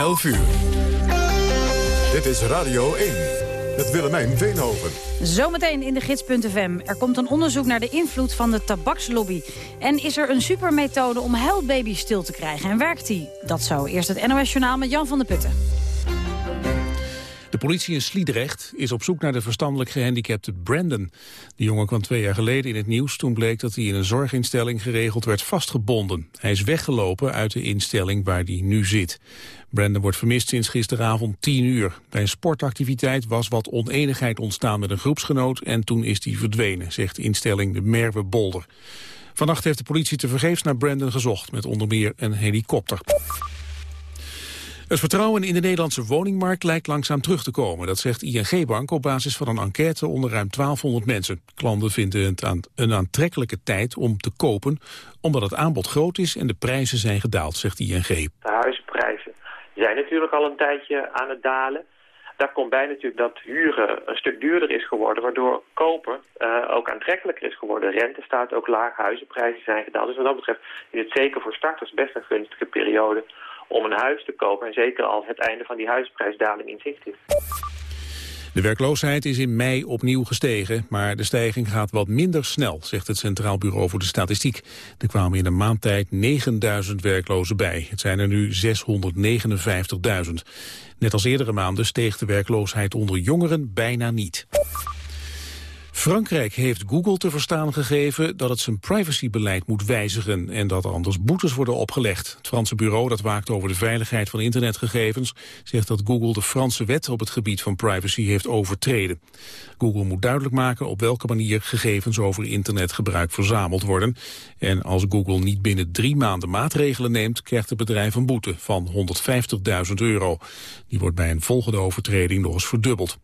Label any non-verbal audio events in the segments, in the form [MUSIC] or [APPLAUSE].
11 uur. Dit is Radio 1 met Willemijn Veenhoven. Zometeen in de gids.fm. Er komt een onderzoek naar de invloed van de tabakslobby. En is er een supermethode om huilbaby's stil te krijgen? En werkt die? Dat zo. Eerst het NOS Journaal met Jan van der Putten. De politie in Sliedrecht is op zoek naar de verstandelijk gehandicapte Brandon. De jongen kwam twee jaar geleden in het nieuws toen bleek dat hij in een zorginstelling geregeld werd vastgebonden. Hij is weggelopen uit de instelling waar hij nu zit. Brandon wordt vermist sinds gisteravond 10 uur. Bij een sportactiviteit was wat oneenigheid ontstaan met een groepsgenoot en toen is hij verdwenen, zegt instelling de Merwe Bolder. Vannacht heeft de politie tevergeefs naar Brandon gezocht met onder meer een helikopter. Het vertrouwen in de Nederlandse woningmarkt lijkt langzaam terug te komen. Dat zegt ING-bank op basis van een enquête onder ruim 1200 mensen. Klanten vinden het een aantrekkelijke tijd om te kopen... omdat het aanbod groot is en de prijzen zijn gedaald, zegt ING. De huizenprijzen zijn natuurlijk al een tijdje aan het dalen. Daar komt bij natuurlijk dat huren een stuk duurder is geworden... waardoor kopen uh, ook aantrekkelijker is geworden. Rente staat ook laag, huizenprijzen zijn gedaald. Dus wat dat betreft is het zeker voor starters best een gunstige periode om een huis te kopen. En zeker als het einde van die huisprijsdaling in zicht is. De werkloosheid is in mei opnieuw gestegen, maar de stijging gaat wat minder snel, zegt het Centraal Bureau voor de Statistiek. Er kwamen in een maand tijd 9000 werklozen bij. Het zijn er nu 659.000. Net als eerdere maanden steeg de werkloosheid onder jongeren bijna niet. Frankrijk heeft Google te verstaan gegeven dat het zijn privacybeleid moet wijzigen en dat er anders boetes worden opgelegd. Het Franse bureau dat waakt over de veiligheid van internetgegevens zegt dat Google de Franse wet op het gebied van privacy heeft overtreden. Google moet duidelijk maken op welke manier gegevens over internetgebruik verzameld worden. En als Google niet binnen drie maanden maatregelen neemt, krijgt het bedrijf een boete van 150.000 euro. Die wordt bij een volgende overtreding nog eens verdubbeld.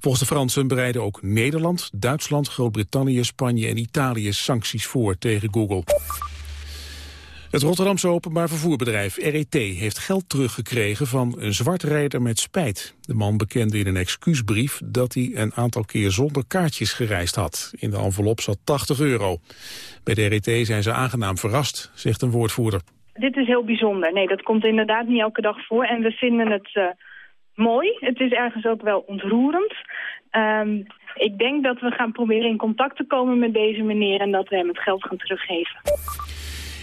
Volgens de Fransen bereiden ook Nederland, Duitsland, Groot-Brittannië, Spanje en Italië sancties voor tegen Google. Het Rotterdamse openbaar vervoerbedrijf RET heeft geld teruggekregen van een zwartrijder met spijt. De man bekende in een excuusbrief dat hij een aantal keer zonder kaartjes gereisd had. In de envelop zat 80 euro. Bij de RET zijn ze aangenaam verrast, zegt een woordvoerder. Dit is heel bijzonder. Nee, dat komt inderdaad niet elke dag voor. En we vinden het uh, mooi. Het is ergens ook wel ontroerend. Um, ik denk dat we gaan proberen in contact te komen met deze meneer... en dat we hem het geld gaan teruggeven.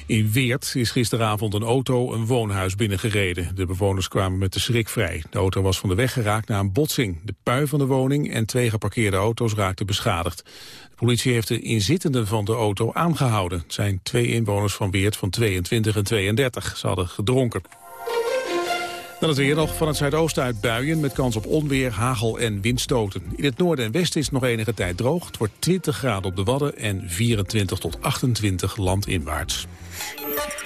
In Weert is gisteravond een auto een woonhuis binnengereden. De bewoners kwamen met de schrik vrij. De auto was van de weg geraakt na een botsing. De pui van de woning en twee geparkeerde auto's raakten beschadigd. De politie heeft de inzittenden van de auto aangehouden. Het zijn twee inwoners van Weert van 22 en 32. Ze hadden gedronken. Dan het weer nog van het zuidoosten uit buien met kans op onweer, hagel en windstoten. In het noorden en westen is het nog enige tijd droog. Het wordt 20 graden op de Wadden en 24 tot 28 landinwaarts.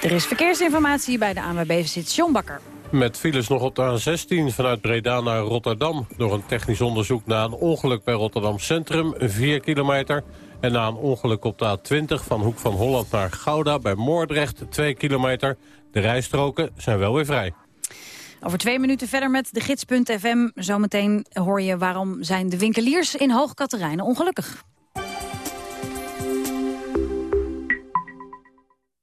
Er is verkeersinformatie bij de ANWB zit John Bakker. Met files nog op de A16 vanuit Breda naar Rotterdam. Door een technisch onderzoek na een ongeluk bij Rotterdam Centrum, 4 kilometer. En na een ongeluk op de A20 van Hoek van Holland naar Gouda bij Moordrecht, 2 kilometer. De rijstroken zijn wel weer vrij. Over twee minuten verder met de gids.fm. Zometeen hoor je waarom zijn de winkeliers in Hoogkaterijnen ongelukkig.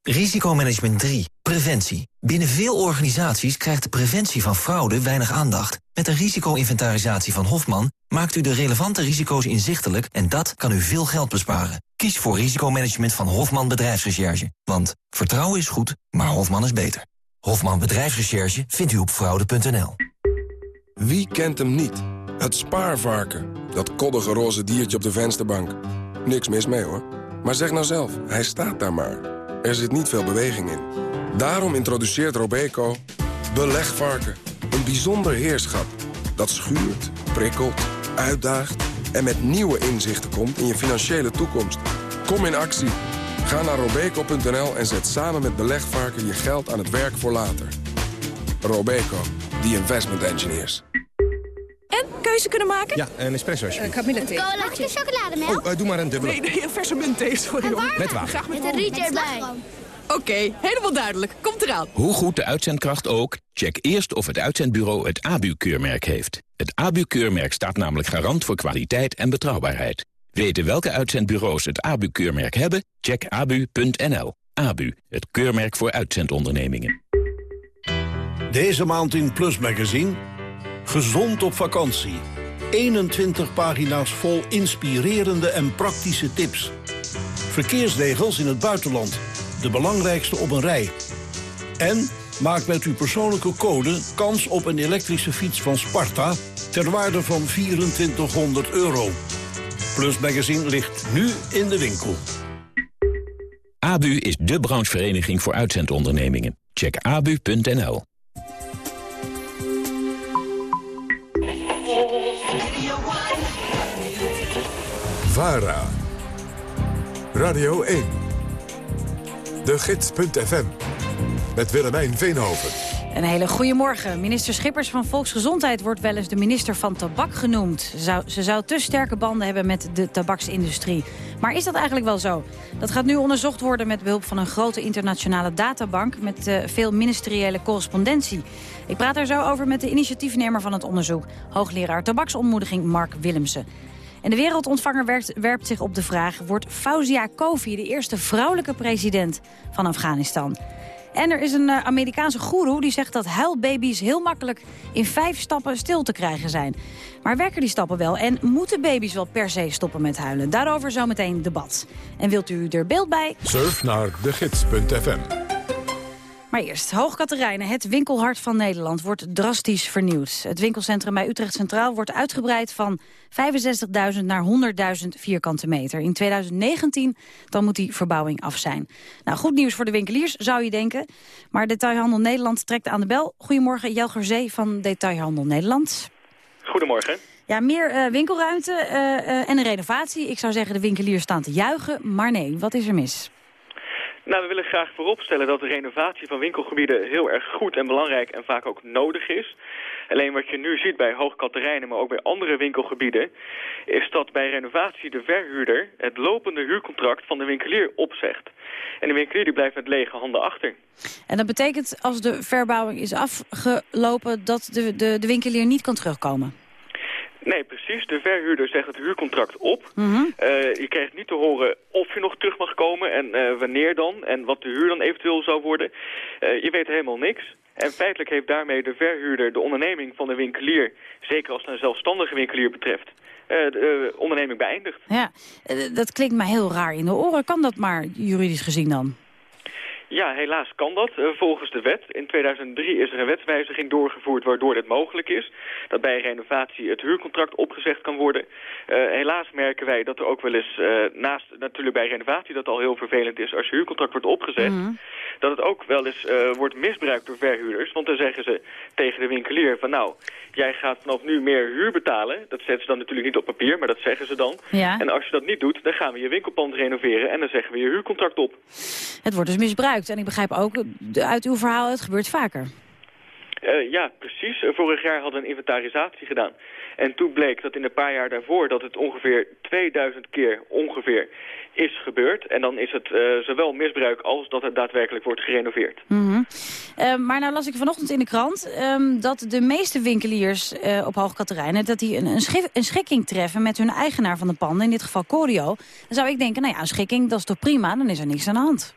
Risicomanagement 3. Preventie. Binnen veel organisaties krijgt de preventie van fraude weinig aandacht. Met de risico-inventarisatie van Hofman maakt u de relevante risico's inzichtelijk... en dat kan u veel geld besparen. Kies voor risicomanagement van Hofman Bedrijfsrecherche. Want vertrouwen is goed, maar Hofman is beter. Hofman Bedrijfsrecherche vindt u op fraude.nl. Wie kent hem niet? Het spaarvarken. Dat koddige roze diertje op de vensterbank. Niks mis mee hoor. Maar zeg nou zelf, hij staat daar maar. Er zit niet veel beweging in. Daarom introduceert Robeco Belegvarken. Een bijzonder heerschap dat schuurt, prikkelt, uitdaagt... en met nieuwe inzichten komt in je financiële toekomst. Kom in actie. Ga naar robeco.nl en zet samen met Belegvarken je geld aan het werk voor later. Robeco, the investment engineers. En keuze kunnen maken? Ja, een espresso Uh, Camilla thee. Cola de chocolademelk? Oh, uh, doe maar een dubbele. Nee, nee, een verse muntthee, sorry hoor. Met water. Graag met, Met een rietje erbij. Oké, okay, helemaal duidelijk. Komt eraan. Hoe goed de uitzendkracht ook, check eerst of het uitzendbureau het ABU-keurmerk heeft. Het ABU-keurmerk staat namelijk garant voor kwaliteit en betrouwbaarheid. Weten welke uitzendbureaus het ABU-keurmerk hebben? Check abu.nl. ABU, het keurmerk voor uitzendondernemingen. Deze maand in Plus Magazine. Gezond op vakantie. 21 pagina's vol inspirerende en praktische tips. Verkeersregels in het buitenland. De belangrijkste op een rij. En maak met uw persoonlijke code kans op een elektrische fiets van Sparta... ter waarde van 2400 euro. Plus Magazine ligt nu in de winkel. ABU is de branchevereniging voor uitzendondernemingen. Check abu.nl. VARA. Radio 1. De Gids.fm. Met Willemijn Veenhoven. Een hele goede morgen. Minister Schippers van Volksgezondheid wordt wel eens de minister van tabak genoemd. Zou, ze zou te sterke banden hebben met de tabaksindustrie. Maar is dat eigenlijk wel zo? Dat gaat nu onderzocht worden met behulp van een grote internationale databank... met uh, veel ministeriële correspondentie. Ik praat er zo over met de initiatiefnemer van het onderzoek... hoogleraar tabaksontmoediging Mark Willemsen. En de wereldontvanger werpt zich op de vraag... wordt Fauzia Kofi de eerste vrouwelijke president van Afghanistan? En er is een uh, Amerikaanse goeroe die zegt dat huilbaby's heel makkelijk in vijf stappen stil te krijgen zijn. Maar werken die stappen wel en moeten baby's wel per se stoppen met huilen? Daarover zometeen debat. En wilt u er beeld bij? Surf naar degids.fm. Maar eerst, Hoogkaterijnen, het winkelhart van Nederland, wordt drastisch vernieuwd. Het winkelcentrum bij Utrecht Centraal wordt uitgebreid van 65.000 naar 100.000 vierkante meter. In 2019 dan moet die verbouwing af zijn. Nou, goed nieuws voor de winkeliers, zou je denken. Maar Detailhandel Nederland trekt aan de bel. Goedemorgen, Jelger Zee van Detailhandel Nederland. Goedemorgen. Ja, meer uh, winkelruimte uh, uh, en een renovatie. Ik zou zeggen, de winkeliers staan te juichen. Maar nee, wat is er mis? Nou, we willen graag vooropstellen dat de renovatie van winkelgebieden heel erg goed en belangrijk en vaak ook nodig is. Alleen wat je nu ziet bij Hoogkaterijnen, maar ook bij andere winkelgebieden, is dat bij renovatie de verhuurder het lopende huurcontract van de winkelier opzegt. En de winkelier die blijft met lege handen achter. En dat betekent als de verbouwing is afgelopen dat de, de, de winkelier niet kan terugkomen? Nee, precies. De verhuurder zegt het huurcontract op. Mm -hmm. uh, je krijgt niet te horen of je nog terug mag komen en uh, wanneer dan en wat de huur dan eventueel zou worden. Uh, je weet helemaal niks. En feitelijk heeft daarmee de verhuurder de onderneming van de winkelier, zeker als het een zelfstandige winkelier betreft, de onderneming beëindigd. Ja, dat klinkt mij heel raar in de oren. Kan dat maar juridisch gezien dan? Ja, helaas kan dat, uh, volgens de wet. In 2003 is er een wetswijziging doorgevoerd waardoor dit mogelijk is. Dat bij renovatie het huurcontract opgezegd kan worden. Uh, helaas merken wij dat er ook wel eens, uh, naast natuurlijk bij renovatie dat al heel vervelend is als je huurcontract wordt opgezet, mm -hmm. dat het ook wel eens wordt misbruikt door verhuurders. Want dan zeggen ze tegen de winkelier van nou, jij gaat vanaf nu meer huur betalen. Dat zetten ze dan natuurlijk niet op papier, maar dat zeggen ze dan. Ja. En als je dat niet doet, dan gaan we je winkelpand renoveren en dan zeggen we je huurcontract op. Het wordt dus misbruikt. En ik begrijp ook uit uw verhaal, het gebeurt vaker. Uh, ja, precies. Vorig jaar hadden we een inventarisatie gedaan. En toen bleek dat in de paar jaar daarvoor dat het ongeveer 2000 keer ongeveer is gebeurd. En dan is het uh, zowel misbruik als dat het daadwerkelijk wordt gerenoveerd. -hmm. uh, maar nou las ik vanochtend in de krant um, dat de meeste winkeliers uh, op Hoogkaterijnen... dat die een, een, een, schikking treffen met hun eigenaar van de panden, in dit geval Corio. Dan zou ik denken, nou ja, een schikking, dat is toch prima, dan is er niks aan de hand.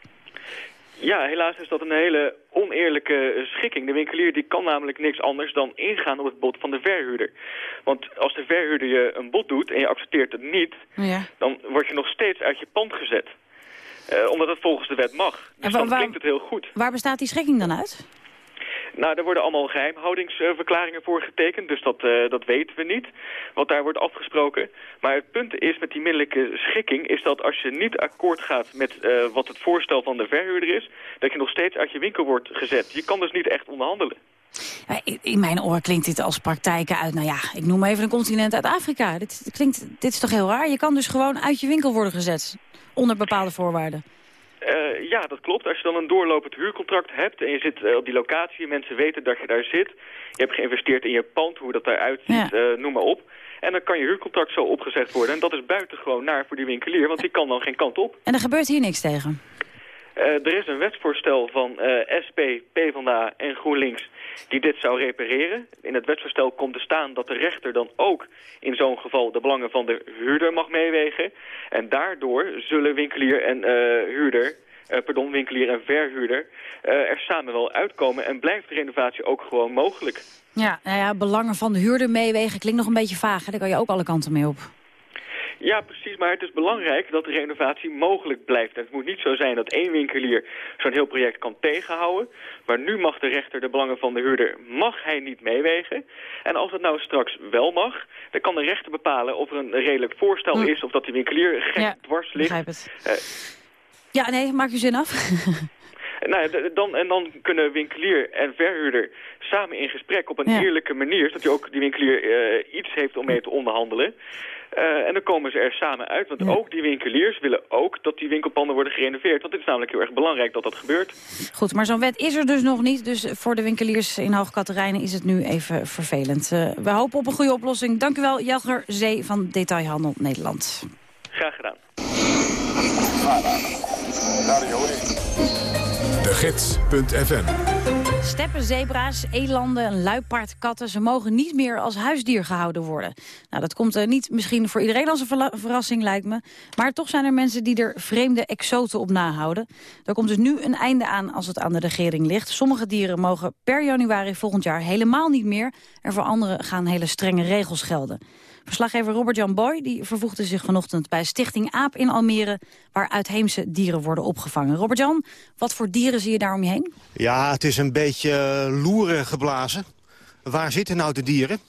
Ja, helaas is dat een hele oneerlijke schikking. De winkelier die kan namelijk niks anders dan ingaan op het bod van de verhuurder. Want als de verhuurder je een bod doet en je accepteert het niet... Ja. dan word je nog steeds uit je pand gezet. Uh, omdat het volgens de wet mag. Dus dan klinkt het heel goed. Waar bestaat die schikking dan uit? Nou, daar worden allemaal geheimhoudingsverklaringen voor getekend, dus dat, uh, dat weten we niet, wat daar wordt afgesproken. Maar het punt is met die middelijke schikking, is dat als je niet akkoord gaat met uh, wat het voorstel van de verhuurder is, dat je nog steeds uit je winkel wordt gezet. Je kan dus niet echt onderhandelen. In mijn oren klinkt dit als praktijken uit, nou ja, ik noem even een continent uit Afrika. Dit, klinkt, dit is toch heel raar? Je kan dus gewoon uit je winkel worden gezet, onder bepaalde voorwaarden. Uh, ja, dat klopt. Als je dan een doorlopend huurcontract hebt en je zit uh, op die locatie, mensen weten dat je daar zit, je hebt geïnvesteerd in je pand, hoe dat daaruit ziet, ja. uh, noem maar op. En dan kan je huurcontract zo opgezegd worden. En dat is buitengewoon naar voor die winkelier, want die kan dan geen kant op. En er gebeurt hier niks tegen? Er is een wetsvoorstel van SP, PvdA en GroenLinks die dit zou repareren. In het wetsvoorstel komt te staan dat de rechter dan ook in zo'n geval de belangen van de huurder mag meewegen. En daardoor zullen winkelier en uh, huurder eh, pardon, winkelier en verhuurder, eh, er samen wel uitkomen en blijft de renovatie ook gewoon mogelijk. Ja, nou ja, belangen van de huurder meewegen klinkt nog een beetje vaag. Daar kan je ook alle kanten mee op. Ja, precies, maar het is belangrijk dat de renovatie mogelijk blijft. En het moet niet zo zijn dat één winkelier zo'n heel project kan tegenhouden. Maar nu mag de rechter de belangen van de huurder, mag hij niet meewegen. En als het nou straks wel mag, dan kan de rechter bepalen of er een redelijk voorstel is... of dat de winkelier gek Ja, dwars ligt. begrijp het. Eh, Ja, nee, maak je zin af. [LAUGHS] Nou ja, dan, en dan kunnen winkelier en verhuurder samen in gesprek op een Ja. eerlijke manier... zodat die ook die winkelier eh, iets heeft om mee te onderhandelen. Eh, en dan komen ze er samen uit, want Ja. ook die winkeliers willen ook dat die winkelpanden worden gerenoveerd. Want het is namelijk heel erg belangrijk dat dat gebeurt. Goed, maar zo'n wet is er dus nog niet. Dus voor de winkeliers in Hoog Katerijnen is het nu even vervelend. Eh, we hopen op een goede oplossing. Dank u wel, Jelger Zee van Detailhandel Nederland. Graag gedaan. De Gids.fm Steppen, zebra's, elanden, luipaardkatten... ze mogen niet meer als huisdier gehouden worden. Nou, dat komt eh, niet misschien voor iedereen als een verrassing, lijkt me. Maar toch zijn er mensen die er vreemde exoten op nahouden. Er komt dus nu een einde aan als het aan de regering ligt. Sommige dieren mogen per januari volgend jaar helemaal niet meer... en voor anderen gaan hele strenge regels gelden. Verslaggever Robert-Jan Boy die vervoegde zich vanochtend bij Stichting AAP in Almere... waar uitheemse dieren worden opgevangen. Robert-Jan, wat voor dieren zie je daar om je heen? Ja, het is een beetje eh, loeren geblazen. Waar zitten nou de dieren?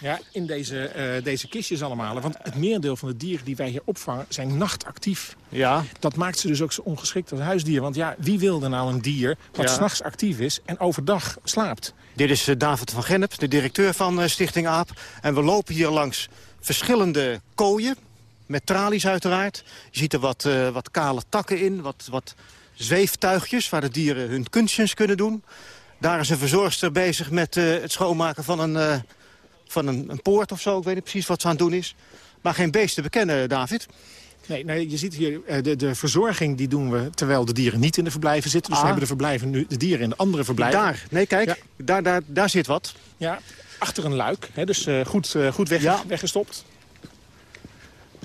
Ja, in deze, eh, deze kistjes allemaal. Want het merendeel van de dieren die wij hier opvangen zijn nachtactief. Ja. Dat maakt ze dus ook zo ongeschikt als huisdier. Want ja, wie wil er nou een dier wat Ja. s'nachts actief is en overdag slaapt? Dit is eh, David van Gennep, de directeur van Stichting AAP. En we lopen hier langs verschillende kooien, met tralies uiteraard. Je ziet er wat, eh, wat kale takken in, wat, wat zweeftuigjes... waar de dieren hun kunstjes kunnen doen. Daar is een verzorgster bezig met eh, het schoonmaken van, een, eh, van een, een poort of zo. Ik weet niet precies wat ze aan het doen is. Maar geen beesten bekennen, David. Nee, nee, je ziet hier, de, de verzorging die doen we terwijl de dieren niet in de verblijven zitten. Dus Ah. we hebben de, verblijven nu, de dieren in de andere verblijven. Daar, nee kijk, Ja. daar, daar, daar zit wat. Ja, achter een luik. Hè, dus eh, goed, eh, goed weg, Ja. weggestopt.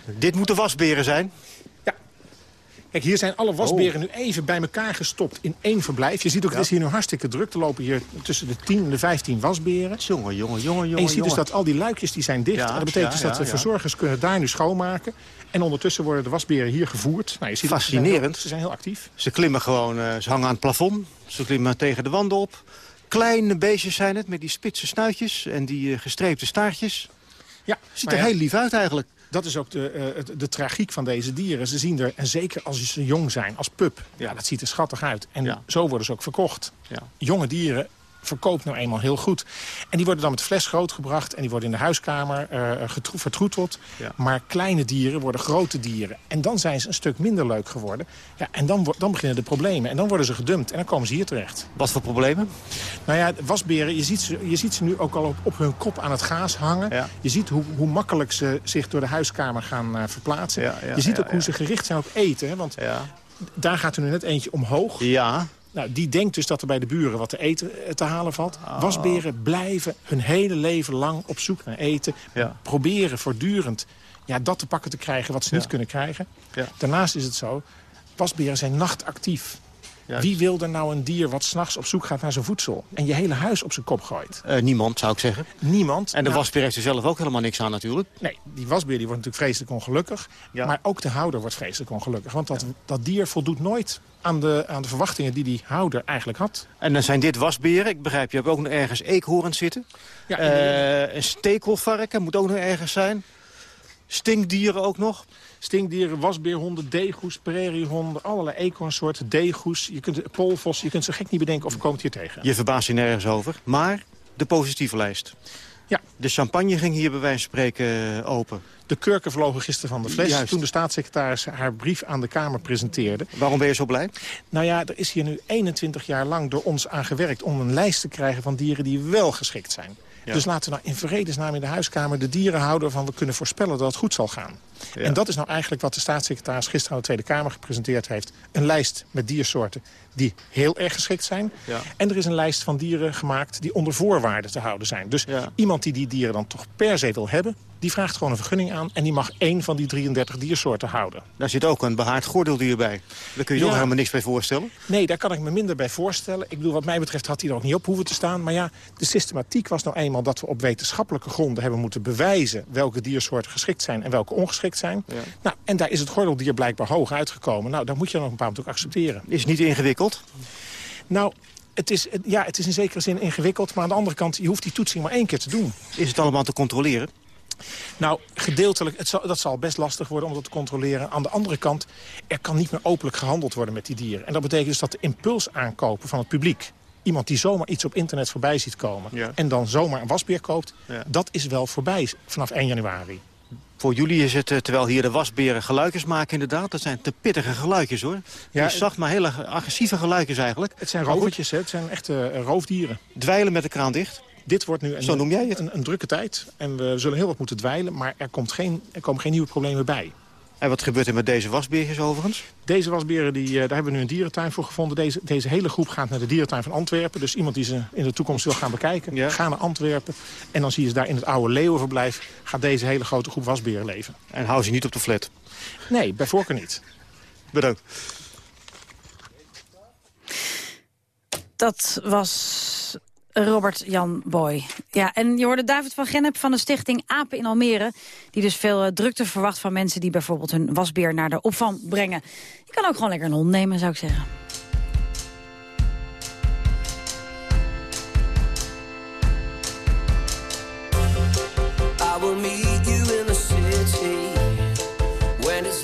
Dit moeten wasberen zijn. Kijk, hier zijn alle wasberen nu even bij elkaar gestopt in één verblijf. Je ziet ook, het is hier nu hartstikke druk. Er lopen hier tussen de 10 en de 15 wasberen. Jongen, jongen, jongen, En jongen. je ziet dus dat al die luikjes die zijn dicht. Ja, en dat betekent ja, dus dat ja, de ja. verzorgers kunnen daar nu schoonmaken. En ondertussen worden de wasberen hier gevoerd. Nou, je ziet ook, ze zijn Fascinerend. heel- Ze zijn heel actief. Ze klimmen gewoon, eh, ze hangen aan het plafond. Ze klimmen tegen de wanden op. Kleine beestjes zijn het, met die spitse snuitjes en die eh, gestreepte staartjes. Ja, Ziet er ja, heel lief uit eigenlijk. Dat is ook de, eh, de tragiek van deze dieren. Ze zien er, en zeker als ze jong zijn, als pup, ja. dat ziet er schattig uit. En Ja. zo worden ze ook verkocht. Ja. Jonge dieren verkoopt nou eenmaal heel goed. En die worden dan met fles grootgebracht en die worden in de huiskamer eh, getro- vertroeteld. Ja. Maar kleine dieren worden grote dieren. En dan zijn ze een stuk minder leuk geworden. Ja, en dan, dan beginnen de problemen. En dan worden ze gedumpt en dan komen ze hier terecht. Wat voor problemen? Nou ja, wasberen, je ziet, ze, je ziet ze nu ook al op, op hun kop aan het gaas hangen. Ja. Je ziet hoe, hoe makkelijk ze zich door de huiskamer gaan eh, verplaatsen. Ja, je ziet ook hoe ze gericht zijn op eten. Hè, want daar gaat er nu net eentje omhoog. Ja. Nou, die denkt dus dat er bij de buren wat te eten eh, te halen valt. Oh. Wasberen blijven hun hele leven lang op zoek naar eten. Ja. Proberen voortdurend ja, dat te pakken te krijgen wat ze niet kunnen krijgen. Ja. Daarnaast is het zo, wasberen zijn nachtactief. Juist. Wie wil er nou een dier wat s'nachts op zoek gaat naar zijn voedsel... en je hele huis op zijn kop gooit? Eh, niemand, zou ik zeggen. Niemand. En de Nou, wasbeer heeft er zelf ook helemaal niks aan natuurlijk. Nee, die wasbeer die wordt natuurlijk vreselijk ongelukkig. Ja. Maar ook de houder wordt vreselijk ongelukkig. Want dat, dat dier voldoet nooit aan de, aan de verwachtingen die die houder eigenlijk had. En dan zijn dit wasberen. Ik begrijp, je hebt ook nog ergens eekhoorns zitten. Ja, Eh, een stekelvarken moet ook nog ergens zijn. Stinkdieren ook nog. Stinkdieren, wasbeerhonden, deegoes, prairiehonden, allerlei eekhoornsoorten, deegoes. Je kunt, polvos, je kunt ze gek niet bedenken of je komt hier tegen. Je verbaast je nergens over. Maar de positieve lijst. Ja. De champagne ging hier bij wijze van spreken eh, open. De kurken vlogen gisteren van de fles Juist. toen de staatssecretaris haar brief aan de Kamer presenteerde. Waarom ben je zo blij? Nou ja, er is hier nu 21 jaar lang door ons aan gewerkt om een lijst te krijgen van dieren die wel geschikt zijn. Ja. Dus laten we nou in vredesnaam in de huiskamer de dieren houden van we kunnen voorspellen dat het goed zal gaan. Ja. En dat is nou eigenlijk wat de staatssecretaris gisteren aan de Tweede Kamer gepresenteerd heeft. Een lijst met diersoorten die heel erg geschikt zijn. Ja. En er is een lijst van dieren gemaakt die onder voorwaarden te houden zijn. Dus iemand die die dieren dan toch per se wil hebben... Die vraagt gewoon een vergunning aan en die mag één van die 33 diersoorten houden. Daar zit ook een behaard gordeldier bij. Daar kun je je Ja. ook helemaal niks bij voorstellen. Nee, daar kan ik me minder bij voorstellen. Ik bedoel, wat mij betreft had hij er ook niet op hoeven te staan. Maar ja, de systematiek was nou eenmaal dat we op wetenschappelijke gronden hebben moeten bewijzen welke diersoorten geschikt zijn en welke ongeschikt zijn. Nou, en daar is het gordeldier blijkbaar hoog uitgekomen. Nou, dat moet je dan op een bepaald moment ook accepteren. Is het niet ingewikkeld? Nou, het is, ja, het is in zekere zin ingewikkeld. Maar aan de andere kant, je hoeft die toetsing maar één keer te doen. Is het allemaal te controleren? Nou, gedeeltelijk, het zal, dat zal best lastig worden om dat te controleren. Aan de andere kant, er kan niet meer openlijk gehandeld worden met die dieren. En dat betekent dus dat de impuls aankopen van het publiek... iemand die zomaar iets op internet voorbij ziet komen... en dan zomaar een wasbeer koopt, dat is wel voorbij vanaf 1 januari. Voor jullie is het, eh, terwijl hier de wasberen geluidjes maken inderdaad... dat zijn te pittige geluidjes hoor. Ja, Ja, zacht, maar hele agressieve geluidjes eigenlijk. Het zijn rovertjes, hè? het zijn echte eh, roofdieren. Dweilen met de kraan dicht. Dit wordt nu een, Zo noem jij het. Een, een drukke tijd. En we zullen heel wat moeten dweilen, maar er, komt geen, er komen geen nieuwe problemen bij. En wat gebeurt er met deze wasbeertjes overigens? Deze wasberen, die, eh, daar hebben we nu een dierentuin voor gevonden. Deze, deze hele groep gaat naar de dierentuin van Antwerpen. Dus iemand die ze in de toekomst wil gaan bekijken, ga naar Antwerpen. En dan zie je ze daar in het oude leeuwenverblijf... gaat deze hele grote groep wasberen leven. En hou ze niet op de flat? Nee, bij voorkeur niet. Bedankt. Dat was Robert Jan Boy. Ja, en je hoorde David van Gennep van de stichting Apen in Almere... die dus veel eh, drukte verwacht van mensen die bijvoorbeeld hun wasbeer naar de opvang brengen. Je kan ook gewoon lekker een hond nemen, zou ik zeggen. I will meet you in the city when it's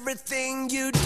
Everything you didn't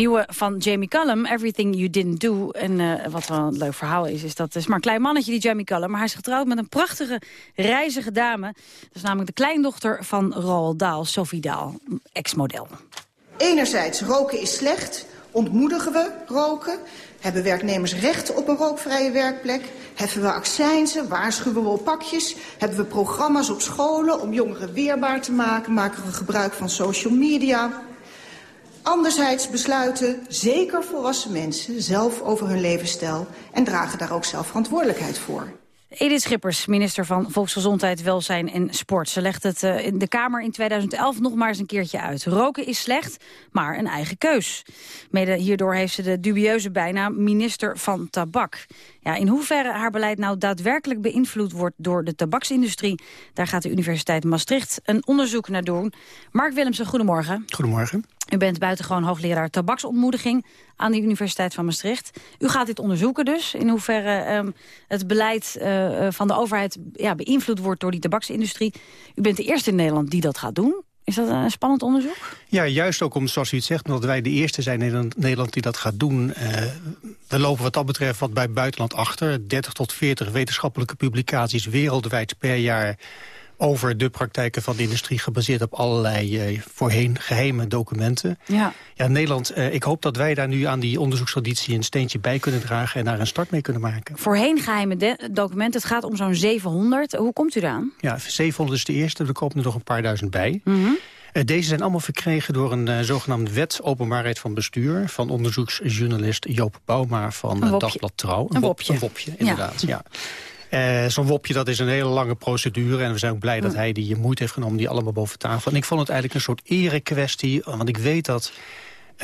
nieuwe van Jamie Cullum, Everything You Didn't Do. En eh, wat wel een leuk verhaal is, is dat het is maar een klein mannetje, die Jamie Cullum. Maar hij is getrouwd met een prachtige, reizige dame. Dat is namelijk de kleindochter van Roald Dahl, Sophie Dahl, ex-model. Enerzijds, roken is slecht. Ontmoedigen we roken? Hebben werknemers recht op een rookvrije werkplek? Heffen we accijnzen? Waarschuwen we op pakjes? Hebben we programma's op scholen om jongeren weerbaar te maken? Maken we gebruik van social media? Anderzijds besluiten zeker volwassen mensen zelf over hun levensstijl... en dragen daar ook zelf verantwoordelijkheid voor. Edith Schippers, minister van Volksgezondheid, Welzijn en Sport. Ze legt het uh, in de Kamer in 2011 nog maar eens een keertje uit. Roken is slecht, maar een eigen keus. Mede hierdoor heeft ze de dubieuze bijnaam minister van Tabak. Ja, in hoeverre haar beleid nou daadwerkelijk beïnvloed wordt door de tabaksindustrie... daar gaat de Universiteit Maastricht een onderzoek naar doen. Mark Willemsen, goedemorgen. Goedemorgen. U bent buitengewoon hoogleraar tabaksontmoediging aan de Universiteit van Maastricht. U gaat dit onderzoeken dus, in hoeverre um, het beleid uh, van de overheid ja, beïnvloed wordt door die tabaksindustrie. U bent de eerste in Nederland die dat gaat doen. Is dat een spannend onderzoek? Ja, juist ook om, zoals u het zegt, omdat wij de eerste zijn in Nederland die dat gaat doen. We lopen wat dat betreft wat bij buitenland achter. 30 tot 40 wetenschappelijke publicaties wereldwijd per jaar over de praktijken van de industrie... gebaseerd op allerlei eh, voorheen geheime documenten. Ja. Ja, Nederland, eh, ik hoop dat wij daar nu aan die onderzoekstraditie... een steentje bij kunnen dragen en daar een start mee kunnen maken. Voorheen geheime documenten, het gaat om zo'n 700. Hoe komt u eraan? Ja, 700 is de eerste, er komen er nog een paar duizend bij. Mm deze zijn allemaal verkregen door een zogenaamde wet openbaarheid van bestuur... van onderzoeksjournalist Joop Bouma van Dagblad Trouw. Een, wopje. Een wopje, inderdaad, ja. ja. Uh, Zo'n wopje, dat is een hele lange procedure. En we zijn ook blij dat hij die moeite heeft genomen die allemaal boven tafel. En ik vond het eigenlijk een soort erekwestie. Want ik weet dat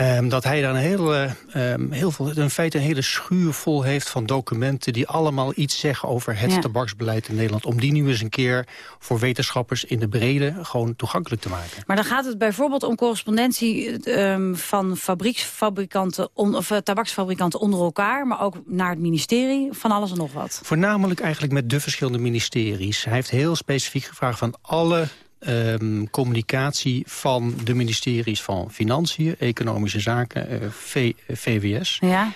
Um, dat hij daar een hele, um, heel veel, in feite een hele schuur vol heeft van documenten... die allemaal iets zeggen over het Ja. tabaksbeleid in Nederland. Om die nu eens een keer voor wetenschappers in de brede gewoon toegankelijk te maken. Maar dan gaat het bijvoorbeeld om correspondentie ehm, van fabrieksfabrikanten, on- of eh, tabaksfabrikanten onder elkaar, maar ook naar het ministerie, van alles en nog wat. Voornamelijk eigenlijk met de verschillende ministeries. Hij heeft heel specifiek gevraagd van alle ehm, communicatie van de ministeries van Financiën, Economische Zaken, eh, V- VWS. Ja.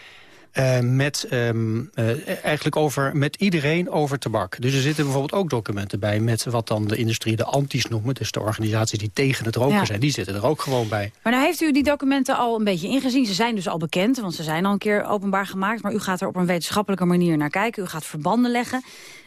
Eh, met, ehm, eh, eigenlijk over, met iedereen over tabak. Dus er zitten bijvoorbeeld ook documenten bij... met wat dan de industrie de antis noemen. Dus de organisaties die tegen het roken Ja. zijn. Die zitten er ook gewoon bij. Maar nou heeft u die documenten al een beetje ingezien. Ze zijn dus al bekend, want ze zijn al een keer openbaar gemaakt. Maar u gaat er op een wetenschappelijke manier naar kijken. U gaat verbanden leggen.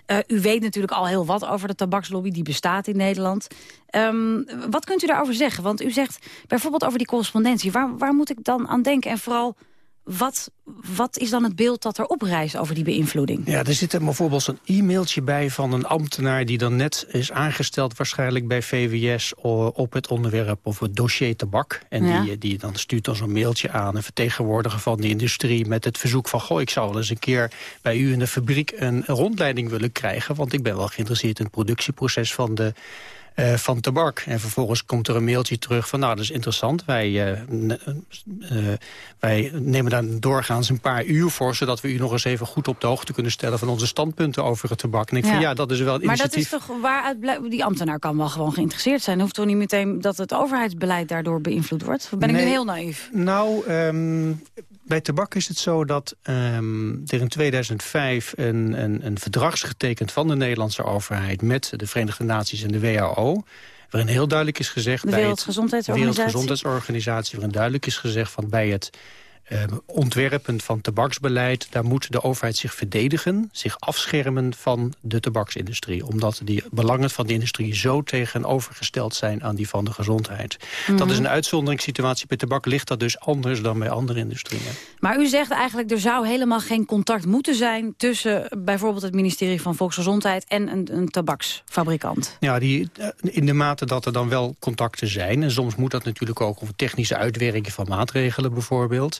Eh, u weet natuurlijk al heel wat over de tabakslobby. Die bestaat in Nederland. Ehm, wat kunt u daarover zeggen? Want u zegt bijvoorbeeld over die correspondentie. Waar, waar moet ik dan aan denken? En vooral, wat, wat is dan het beeld dat er oprijst over die beïnvloeding? Ja, er zit er bijvoorbeeld zo'n e-mailtje bij van een ambtenaar... die dan net is aangesteld waarschijnlijk bij VWS op het onderwerp of het dossier tabak. En Ja. die, die dan stuurt dan zo'n mailtje aan een vertegenwoordiger van de industrie... met het verzoek van, goh, ik zou wel eens een keer bij u in de fabriek een rondleiding willen krijgen... want ik ben wel geïnteresseerd in het productieproces van de... eh, van tabak. En vervolgens komt er een mailtje terug van... nou, dat is interessant. Wij, eh, eh, wij nemen daar doorgaans een paar uur voor... zodat we u nog eens even goed op de hoogte kunnen stellen... van onze standpunten over het tabak. En ik vind, ja, dat is wel een maar dat initiatief. is toch waaruit blij- die ambtenaar kan wel gewoon geïnteresseerd zijn. Hoeft toch niet meteen dat het overheidsbeleid daardoor beïnvloed wordt? Of ben ik nu heel naïef? Nou, ehm, bij tabak is het zo dat ehm, er in 2005 een, een, een verdrag is getekend van de Nederlandse overheid met de Verenigde Naties en de WHO. Waarin heel duidelijk is gezegd De bij het Wereldgezondheidsorganisatie? Wereldgezondheidsorganisatie, waarin duidelijk is gezegd van bij het ehm, ontwerpen van tabaksbeleid, daar moet de overheid zich verdedigen, zich afschermen van de tabaksindustrie. Omdat die belangen van de industrie zo tegenovergesteld zijn aan die van de gezondheid. Dat Mhm. is een uitzonderingssituatie. Bij tabak ligt dat dus anders dan bij andere industrieën. Maar u zegt eigenlijk, er zou helemaal geen contact moeten zijn... tussen bijvoorbeeld het ministerie van Volksgezondheid en een, een tabaksfabrikant. Ja, die, eh, in de mate dat er dan wel contacten zijn... en soms moet dat natuurlijk ook over technische uitwerking van maatregelen bijvoorbeeld...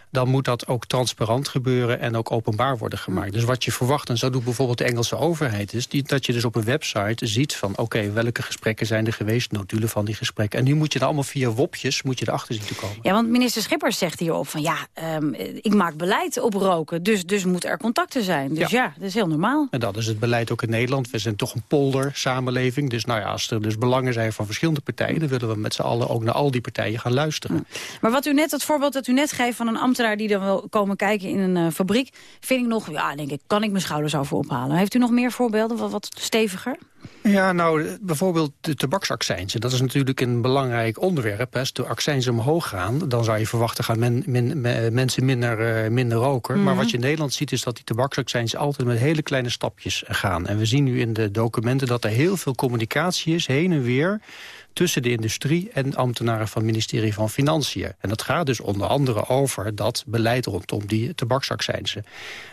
dan moet dat ook transparant gebeuren en ook openbaar worden gemaakt. Dus wat je verwacht, en zo doet bijvoorbeeld de Engelse overheid... is die, dat je dus op een website ziet van... oké, welke gesprekken zijn er geweest, notulen van die gesprekken. En nu moet je dan allemaal via wopjes moet je erachter zien te komen. Ja, want minister Schippers zegt hierop van... ja, ehm, ik maak beleid op roken, dus, dus moet er contacten zijn. Dus ja. dat is heel normaal. En dat is het beleid ook in Nederland. We zijn toch een polder-samenleving. Dus nou ja, als er dus belangen zijn van verschillende partijen... dan willen we met z'n allen ook naar al die partijen gaan luisteren. Maar wat u net, het voorbeeld dat u net geeft van een ambtenaar... die dan wil komen kijken in een eh, fabriek... vind ik nog, ja, denk ik, kan ik mijn schouders over ophalen. Heeft u nog meer voorbeelden, wat, wat steviger? Ja, nou, bijvoorbeeld de tabaksaccijnzen. Dat is natuurlijk een belangrijk onderwerp. Als de omhoog gaan, dan zou je verwachten... gaan men, men, mensen minder, uh, minder roken. Maar Mhm. wat je in Nederland ziet, is dat die tabaksaccijnzen... altijd met hele kleine stapjes gaan. En we zien nu in de documenten dat er heel veel communicatie is... heen en weer tussen de industrie en ambtenaren van het ministerie van Financiën. En dat gaat dus onder andere over dat beleid rondom die tabaksaccijnzen.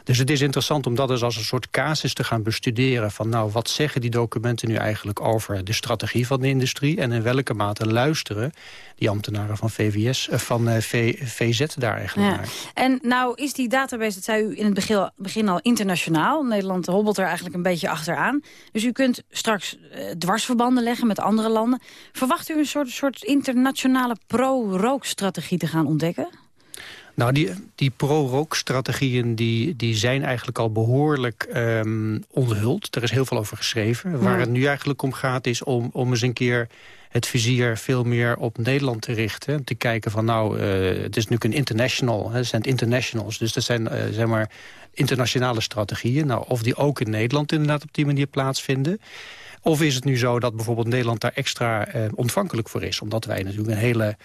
Dus het is interessant om dat eens als een soort casus te gaan bestuderen... van nou, wat zeggen die documenten nu eigenlijk over de strategie van de industrie... en in welke mate luisteren die ambtenaren van, VVS, eh, van eh, V, VZ daar eigenlijk Ja. naar. En nou is die database, dat zei u in het begin, begin al, internationaal. Nederland hobbelt er eigenlijk een beetje achteraan. Dus u kunt straks eh, dwarsverbanden leggen met andere landen. Verwacht u een soort, soort internationale pro-rookstrategie te gaan ontdekken? Nou, die, die pro-rookstrategieën die, die zijn eigenlijk al behoorlijk ehm onthuld. Er is heel veel over geschreven. Waar het nu eigenlijk om gaat is om, om eens een keer het vizier veel meer op Nederland te richten. Om te kijken van nou, eh, het is nu een international. Hè, het zijn internationals, dus dat zijn eh, zeg maar internationale strategieën. Nou, of die ook in Nederland inderdaad op die manier plaatsvinden. Of is het nu zo dat bijvoorbeeld Nederland daar extra eh, ontvankelijk voor is? Omdat wij natuurlijk een hele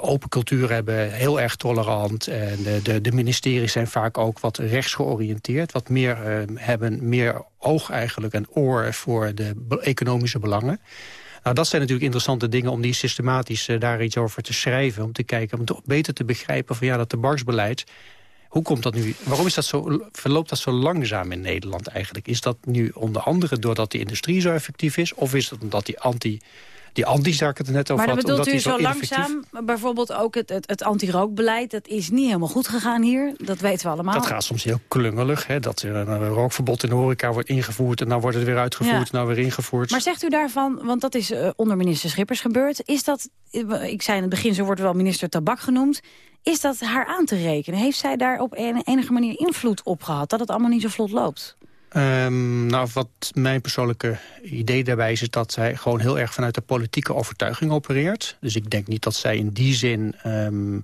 open cultuur hebben, heel erg tolerant. En de, de, de ministeries zijn vaak ook wat rechtsgeoriënteerd. Wat meer eh, hebben, meer oog eigenlijk en oor voor de economische belangen. Nou, dat zijn natuurlijk interessante dingen om die systematisch eh, daar iets over te schrijven. Om te kijken, om te- beter te begrijpen van ja, dat tabaksbeleid... Hoe komt dat nu? Waarom is dat zo, verloopt dat zo langzaam in Nederland eigenlijk? Is dat nu onder andere doordat de industrie zo effectief is? Of is het omdat die anti... Die anti's, daar ik het net over Maar had, bedoelt omdat u zo langzaam, bijvoorbeeld ook het, het, het anti-rookbeleid... dat is niet helemaal goed gegaan hier, dat weten we allemaal. Dat gaat soms heel klungelig. Hè? Dat er een rookverbod in de horeca wordt ingevoerd... en dan wordt het weer uitgevoerd, Ja. nou weer ingevoerd. Maar zegt u daarvan, want dat is eh, onder minister Schippers gebeurd... is dat, eh, ik zei in het begin, zo wordt wel minister Tabak genoemd... is dat haar aan te rekenen? Heeft zij daar op een, enige manier invloed op gehad... dat het allemaal niet zo vlot loopt? Ehm, nou, wat mijn persoonlijke idee daarbij is... is dat zij gewoon heel erg vanuit de politieke overtuiging opereert. Dus ik denk niet dat zij in die zin... ehm,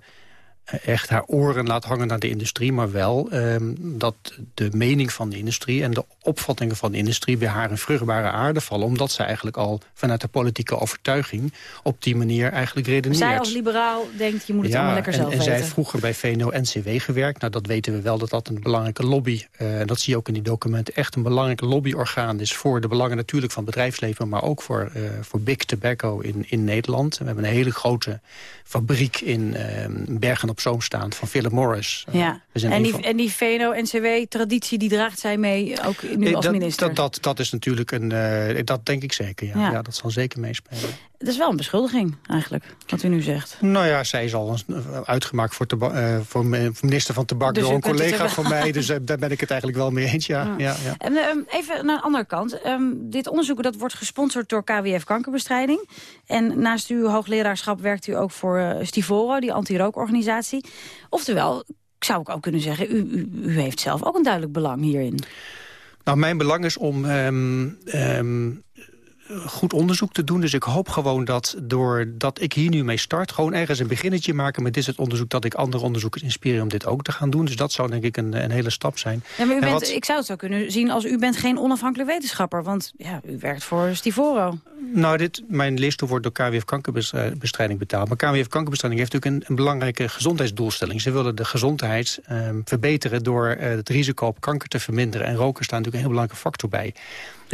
echt haar oren laat hangen naar de industrie... maar wel ehm, dat de mening van de industrie... en de opvattingen van de industrie bij haar in vruchtbare aarde vallen... omdat zij eigenlijk al vanuit de politieke overtuiging... op die manier eigenlijk redeneert. Zij als liberaal denkt, je moet het allemaal lekker en, zelf en zij weten. heeft vroeger bij VNO-NCW gewerkt. Nou, dat weten we wel, dat dat een belangrijke lobby... eh, en dat zie je ook in die documenten... echt een belangrijke lobbyorgaan is voor de belangen natuurlijk van het bedrijfsleven... maar ook voor, eh, voor Big Tobacco in, in Nederland. We hebben een hele grote fabriek in eh, Bergen op Zoom staan van Philip Morris. Eh, Ja, en een die, van- en die VNO-NCW-traditie die draagt zij mee, ook nu Eh, als dat, minister. Dat, dat, dat is natuurlijk een... eh, dat denk ik zeker, ja. Ja. ja. dat zal zeker meespelen. Dat is wel een beschuldiging, eigenlijk, wat u nu zegt. Nou ja, zij is al een- uitgemaakt voor, eh, voor minister van Tabak Dus door een collega van mij. Dus daar ben ik het eigenlijk wel mee eens, ja. ja. ja, En ehm, even naar de andere kant. Ehm, dit onderzoek dat wordt gesponsord door KWF Kankerbestrijding. En naast uw hoogleraarschap werkt u ook voor Stivoro, die anti-rookorganisatie. Oftewel, zou ik ook kunnen zeggen, u, u, u heeft zelf ook een duidelijk belang hierin. Nou, mijn belang is om ehm, ehm, goed onderzoek te doen. Dus ik hoop gewoon dat doordat ik hier nu mee start... gewoon ergens een beginnetje maken met dit soort onderzoek... dat ik andere onderzoekers inspireer om dit ook te gaan doen. Dus dat zou denk ik een, een hele stap zijn. Ja, maar u En bent, wat- Ik zou het zo kunnen zien als u bent geen onafhankelijk wetenschapper. Want ja, u werkt voor Stivoro. Nou, dit, mijn leerstoel wordt door KWF Kankerbestrijding betaald. Maar KWF Kankerbestrijding heeft natuurlijk een, een belangrijke gezondheidsdoelstelling. Ze willen de gezondheid ehm, verbeteren door eh, het risico op kanker te verminderen. En roken staat natuurlijk een heel belangrijke factor bij.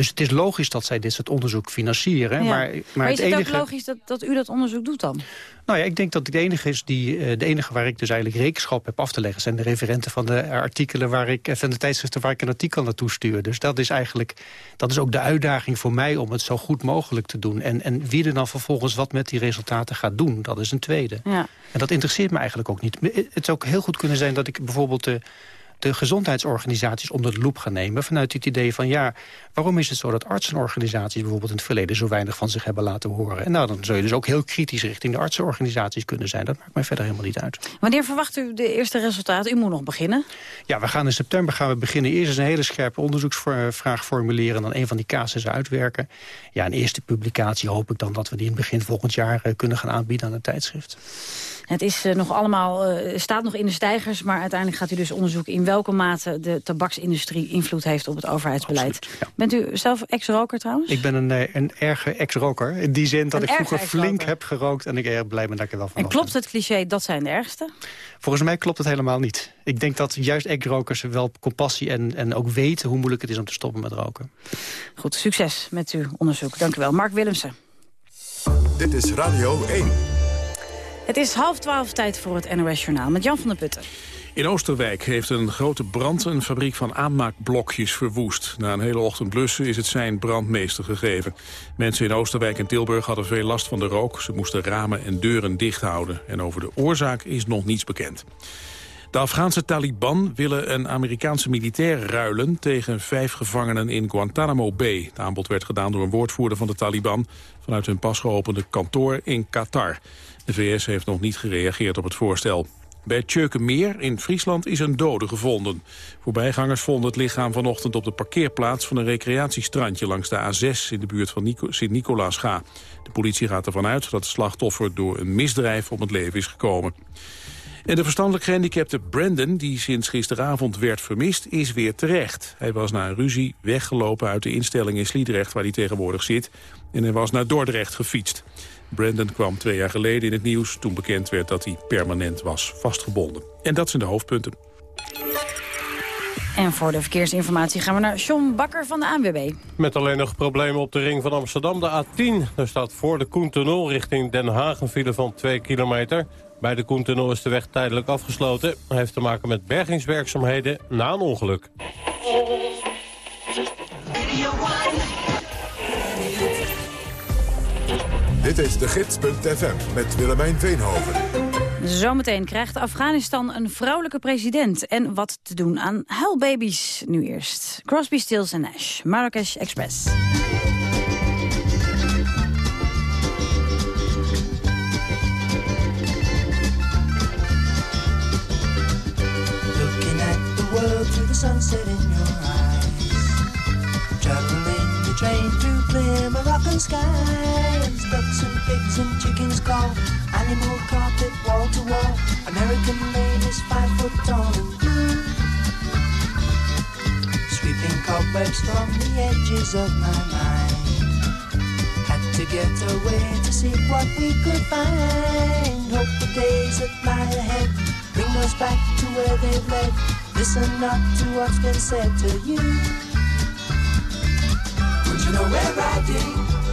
Dus het is logisch dat zij dit soort onderzoek financieren. Ja. Maar, maar, Maar, is het het enige... ook logisch dat, dat u dat onderzoek doet dan? Nou ja, ik denk dat ik de enige is die, eh, de enige waar ik dus eigenlijk rekenschap heb af te leggen... zijn de referenten van de artikelen waar ik, eh, van de tijdschriften waar ik een artikel naartoe stuur. Dus dat is eigenlijk, dat is ook de uitdaging voor mij om het zo goed mogelijk te doen. En, en wie er dan vervolgens wat met die resultaten gaat doen, dat is een tweede. Ja. En dat interesseert me eigenlijk ook niet. Het zou ook heel goed kunnen zijn dat ik bijvoorbeeld... de de gezondheidsorganisaties onder de loep gaan nemen... vanuit het idee van, ja, waarom is het zo dat artsenorganisaties... bijvoorbeeld in het verleden zo weinig van zich hebben laten horen? En nou, dan zul je dus ook heel kritisch richting de artsenorganisaties kunnen zijn. Dat maakt mij verder helemaal niet uit. Wanneer verwacht u de eerste resultaten? U moet nog beginnen. Ja, we gaan in september gaan we beginnen. Eerst eens een hele scherpe onderzoeksvraag formuleren... en dan een van die casussen uitwerken. Ja, een eerste publicatie hoop ik dan dat we die in het begin volgend jaar... eh, kunnen gaan aanbieden aan het tijdschrift. Het is eh, nog allemaal, eh, staat nog in de stijgers, maar uiteindelijk gaat u dus onderzoeken in welke mate de tabaksindustrie invloed heeft op het overheidsbeleid. Bent u zelf ex-roker trouwens? Ik ben een, eh, een erge ex-roker. In die zin dat Een ik vroeger flink heb gerookt... en ik erg blij ben dat ik er wel van En klopt het cliché, dat zijn de ergste? Volgens mij klopt het helemaal niet. Ik denk dat juist ex-rokers wel compassie en, en ook weten... hoe moeilijk het is om te stoppen met roken. Goed, succes met uw onderzoek. Dank u wel. Mark Willemsen. Dit is Radio 1. Het is half twaalf tijd voor het NOS Journaal met Jan van der Putten. In Oosterwijk heeft een grote brand een fabriek van aanmaakblokjes verwoest. Na een hele ochtend blussen is het zijn brandmeester gegeven. Mensen in Oosterwijk en Tilburg hadden veel last van de rook. Ze moesten ramen en deuren dicht houden. En over de oorzaak is nog niets bekend. De Afghaanse Taliban willen een Amerikaanse militair ruilen... tegen vijf gevangenen in Guantanamo Bay. Het aanbod werd gedaan door een woordvoerder van de Taliban... vanuit hun pas geopende kantoor in Qatar. De VS heeft nog niet gereageerd op het voorstel. Bij Tjeukenmeer in Friesland is een dode gevonden. Voorbijgangers vonden het lichaam vanochtend op de parkeerplaats... van een recreatiestrandje langs de A6 in de buurt van Nico Sint-Nicolaasga. De politie gaat ervan uit dat het slachtoffer door een misdrijf om het leven is gekomen. En de verstandelijk gehandicapte Brandon, die sinds gisteravond werd vermist, is weer terecht. Hij was na een ruzie weggelopen uit de instelling in Sliedrecht, waar hij tegenwoordig zit. En hij was naar Dordrecht gefietst. Brandon kwam twee jaar geleden in het nieuws toen bekend werd dat hij permanent was vastgebonden. En dat zijn de hoofdpunten. En voor de verkeersinformatie gaan we naar John Bakker van de ANWB. Met alleen nog problemen op de ring van Amsterdam, de A10. Er staat voor de Koentunnel richting Den Haag een file van 2 kilometer. Bij de Koentunnel is de weg tijdelijk afgesloten. Hij heeft te maken met bergingswerkzaamheden na een ongeluk. Dit is de gids.fm met Willemijn Veenhoven. Zometeen krijgt Afghanistan een vrouwelijke president. En wat te doen aan huilbabies nu eerst. Crosby, Stills en Nash. Marrakesh Express. Looking at the world through the sunset in your eyes. Traveling the train through clear Moroccan skies. Pigs and chickens call. Animal carpet wall to wall. American ladies five foot tall and blue. Sweeping cobwebs from the edges of my mind. Had to get away to see what we could find. Hope the days that lie ahead bring us back to where they've led. Listen not to what's been said to you. Would you know we're riding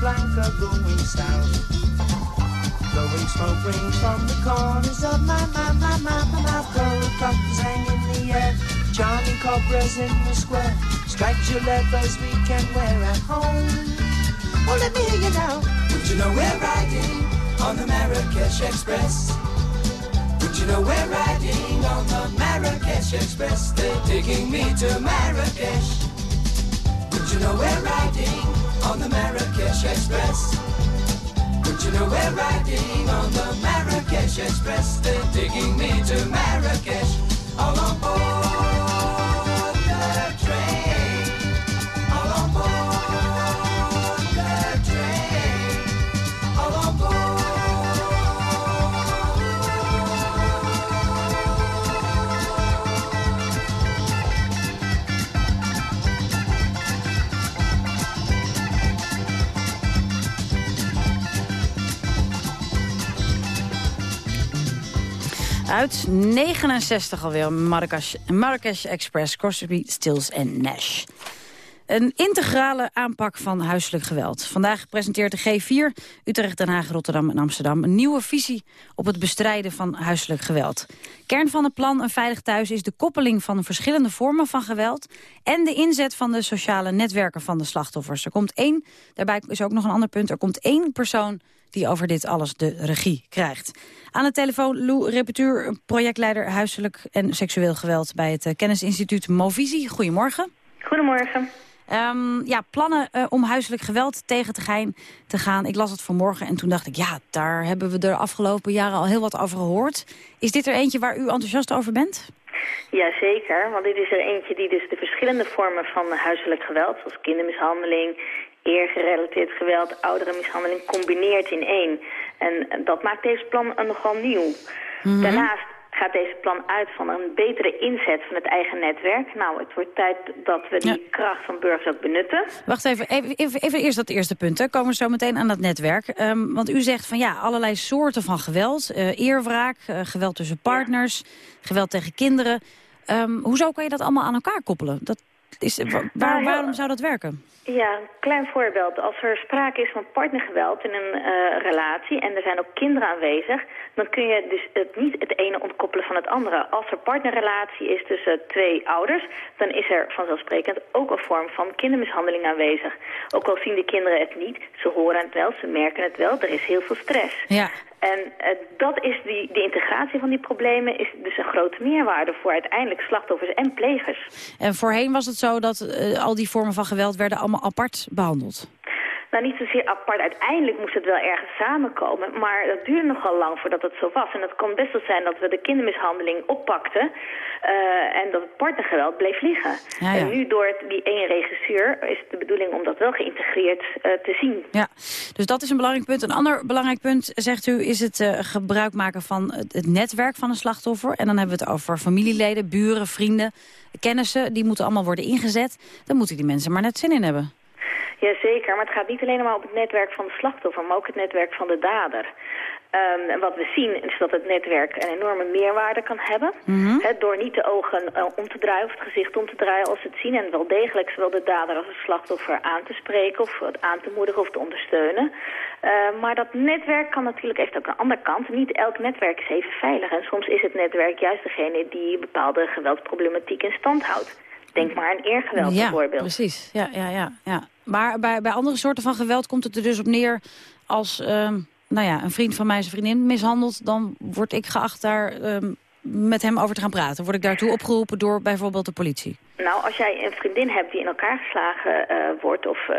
Casablanca going south. Blowing smoke rings from the corners of my, my, my, my, my mouth. Cockers hang in the air. Charming cobras in the square. Striped leathers we can wear at home. Oh, let me hear you now. Would you know we're riding on the Marrakesh Express? Would you know we're riding on the Marrakesh Express? They're taking me to Marrakesh. Would you know we're riding on the Marrakesh Express? Would you know we're riding on the Marrakesh Express? They're taking me to Marrakesh. All on board Uit 69 alweer, Marrakesh, Express, Crosby, Stills en Nash. Een integrale aanpak van huiselijk geweld. Vandaag presenteert de G4, Utrecht, Den Haag, Rotterdam en Amsterdam... een nieuwe visie op het bestrijden van huiselijk geweld. Kern van het plan Een Veilig Thuis is de koppeling van verschillende vormen van geweld... en de inzet van de sociale netwerken van de slachtoffers. Er komt één, daarbij is ook nog een ander punt, er komt één persoon die over dit alles de regie krijgt. Aan de telefoon Lou Repetuur, projectleider huiselijk en seksueel geweld... bij het eh, kennisinstituut Movisie. Goedemorgen. Goedemorgen. Um, ja, plannen uh, om huiselijk geweld tegen te gaan, te gaan. Ik las het vanmorgen en toen dacht ik... ja, daar hebben we de afgelopen jaren al heel wat over gehoord. Is dit er eentje waar u enthousiast over bent? Jazeker, want dit is er eentje die dus de verschillende vormen van huiselijk geweld... zoals kindermishandeling, eergerelateerd geweld, ouderenmishandeling... combineert in één. En dat maakt deze plan nogal nieuw. Mm -hmm. Daarnaast gaat deze plan uit van een betere inzet van het eigen netwerk. Nou, het wordt tijd dat we die kracht van burgers ook benutten. Wacht even, even, even, even eerst dat eerste punt. Hè. Komen we zo meteen aan dat netwerk. Um, want u zegt van ja, allerlei soorten van geweld. Uh, eerwraak, uh, geweld tussen partners, geweld tegen kinderen. Um, hoezo kan je dat allemaal aan elkaar koppelen? Dat is, waar, Nou, waarom zou dat werken? Ja, een klein voorbeeld. Als er sprake is van partnergeweld in een uh, relatie en er zijn ook kinderen aanwezig, dan kun je dus het niet het ene ontkoppelen van het andere. Als er partnerrelatie is tussen twee ouders, dan is er vanzelfsprekend ook een vorm van kindermishandeling aanwezig. Ook al zien de kinderen het niet, ze horen het wel, ze merken het wel, er is heel veel stress. Ja. En uh, dat is die, de integratie van die problemen is dus een grote meerwaarde voor uiteindelijk slachtoffers en plegers. En voorheen was het zo dat uh, al die vormen van geweld werden allemaal apart behandeld? Nou, niet zozeer apart. Uiteindelijk moest het wel ergens samenkomen. Maar dat duurde nogal lang voordat het zo was. En het kon best wel zijn dat we de kindermishandeling oppakten. Uh, en dat het partnergeweld bleef liggen. Ja, ja. En nu door die ene regisseur is het de bedoeling om dat wel geïntegreerd uh, te zien. Ja, dus dat is een belangrijk punt. Een ander belangrijk punt, zegt u, is het uh, gebruik maken van het, het netwerk van een slachtoffer. En dan hebben we het over familieleden, buren, vrienden, kennissen. Die moeten allemaal worden ingezet. Dan moeten die mensen maar net zin in hebben. Jazeker, maar het gaat niet alleen maar op het netwerk van de slachtoffer, maar ook het netwerk van de dader. Um, en wat we zien is dat het netwerk een enorme meerwaarde kan hebben. Mhm. Mm -hmm. He, door niet de ogen uh, om te draaien of het gezicht om te draaien als ze het zien. En wel degelijk zowel de dader als het slachtoffer aan te spreken of aan te moedigen of te ondersteunen. Uh, maar dat netwerk kan natuurlijk echt ook een andere kant. Niet elk netwerk is even veilig. En soms is het netwerk juist degene die bepaalde geweldsproblematiek in stand houdt. Denk maar aan eergeweld ja, bijvoorbeeld. precies. Ja, ja, ja, ja. Maar bij, bij andere soorten van geweld komt het er dus op neer... als uh, nou ja, een vriend van mij zijn vriendin mishandelt... dan word ik geacht daar uh, met hem over te gaan praten. Word ik daartoe opgeroepen door bijvoorbeeld de politie? Nou, als jij een vriendin hebt die in elkaar geslagen uh, wordt of uh,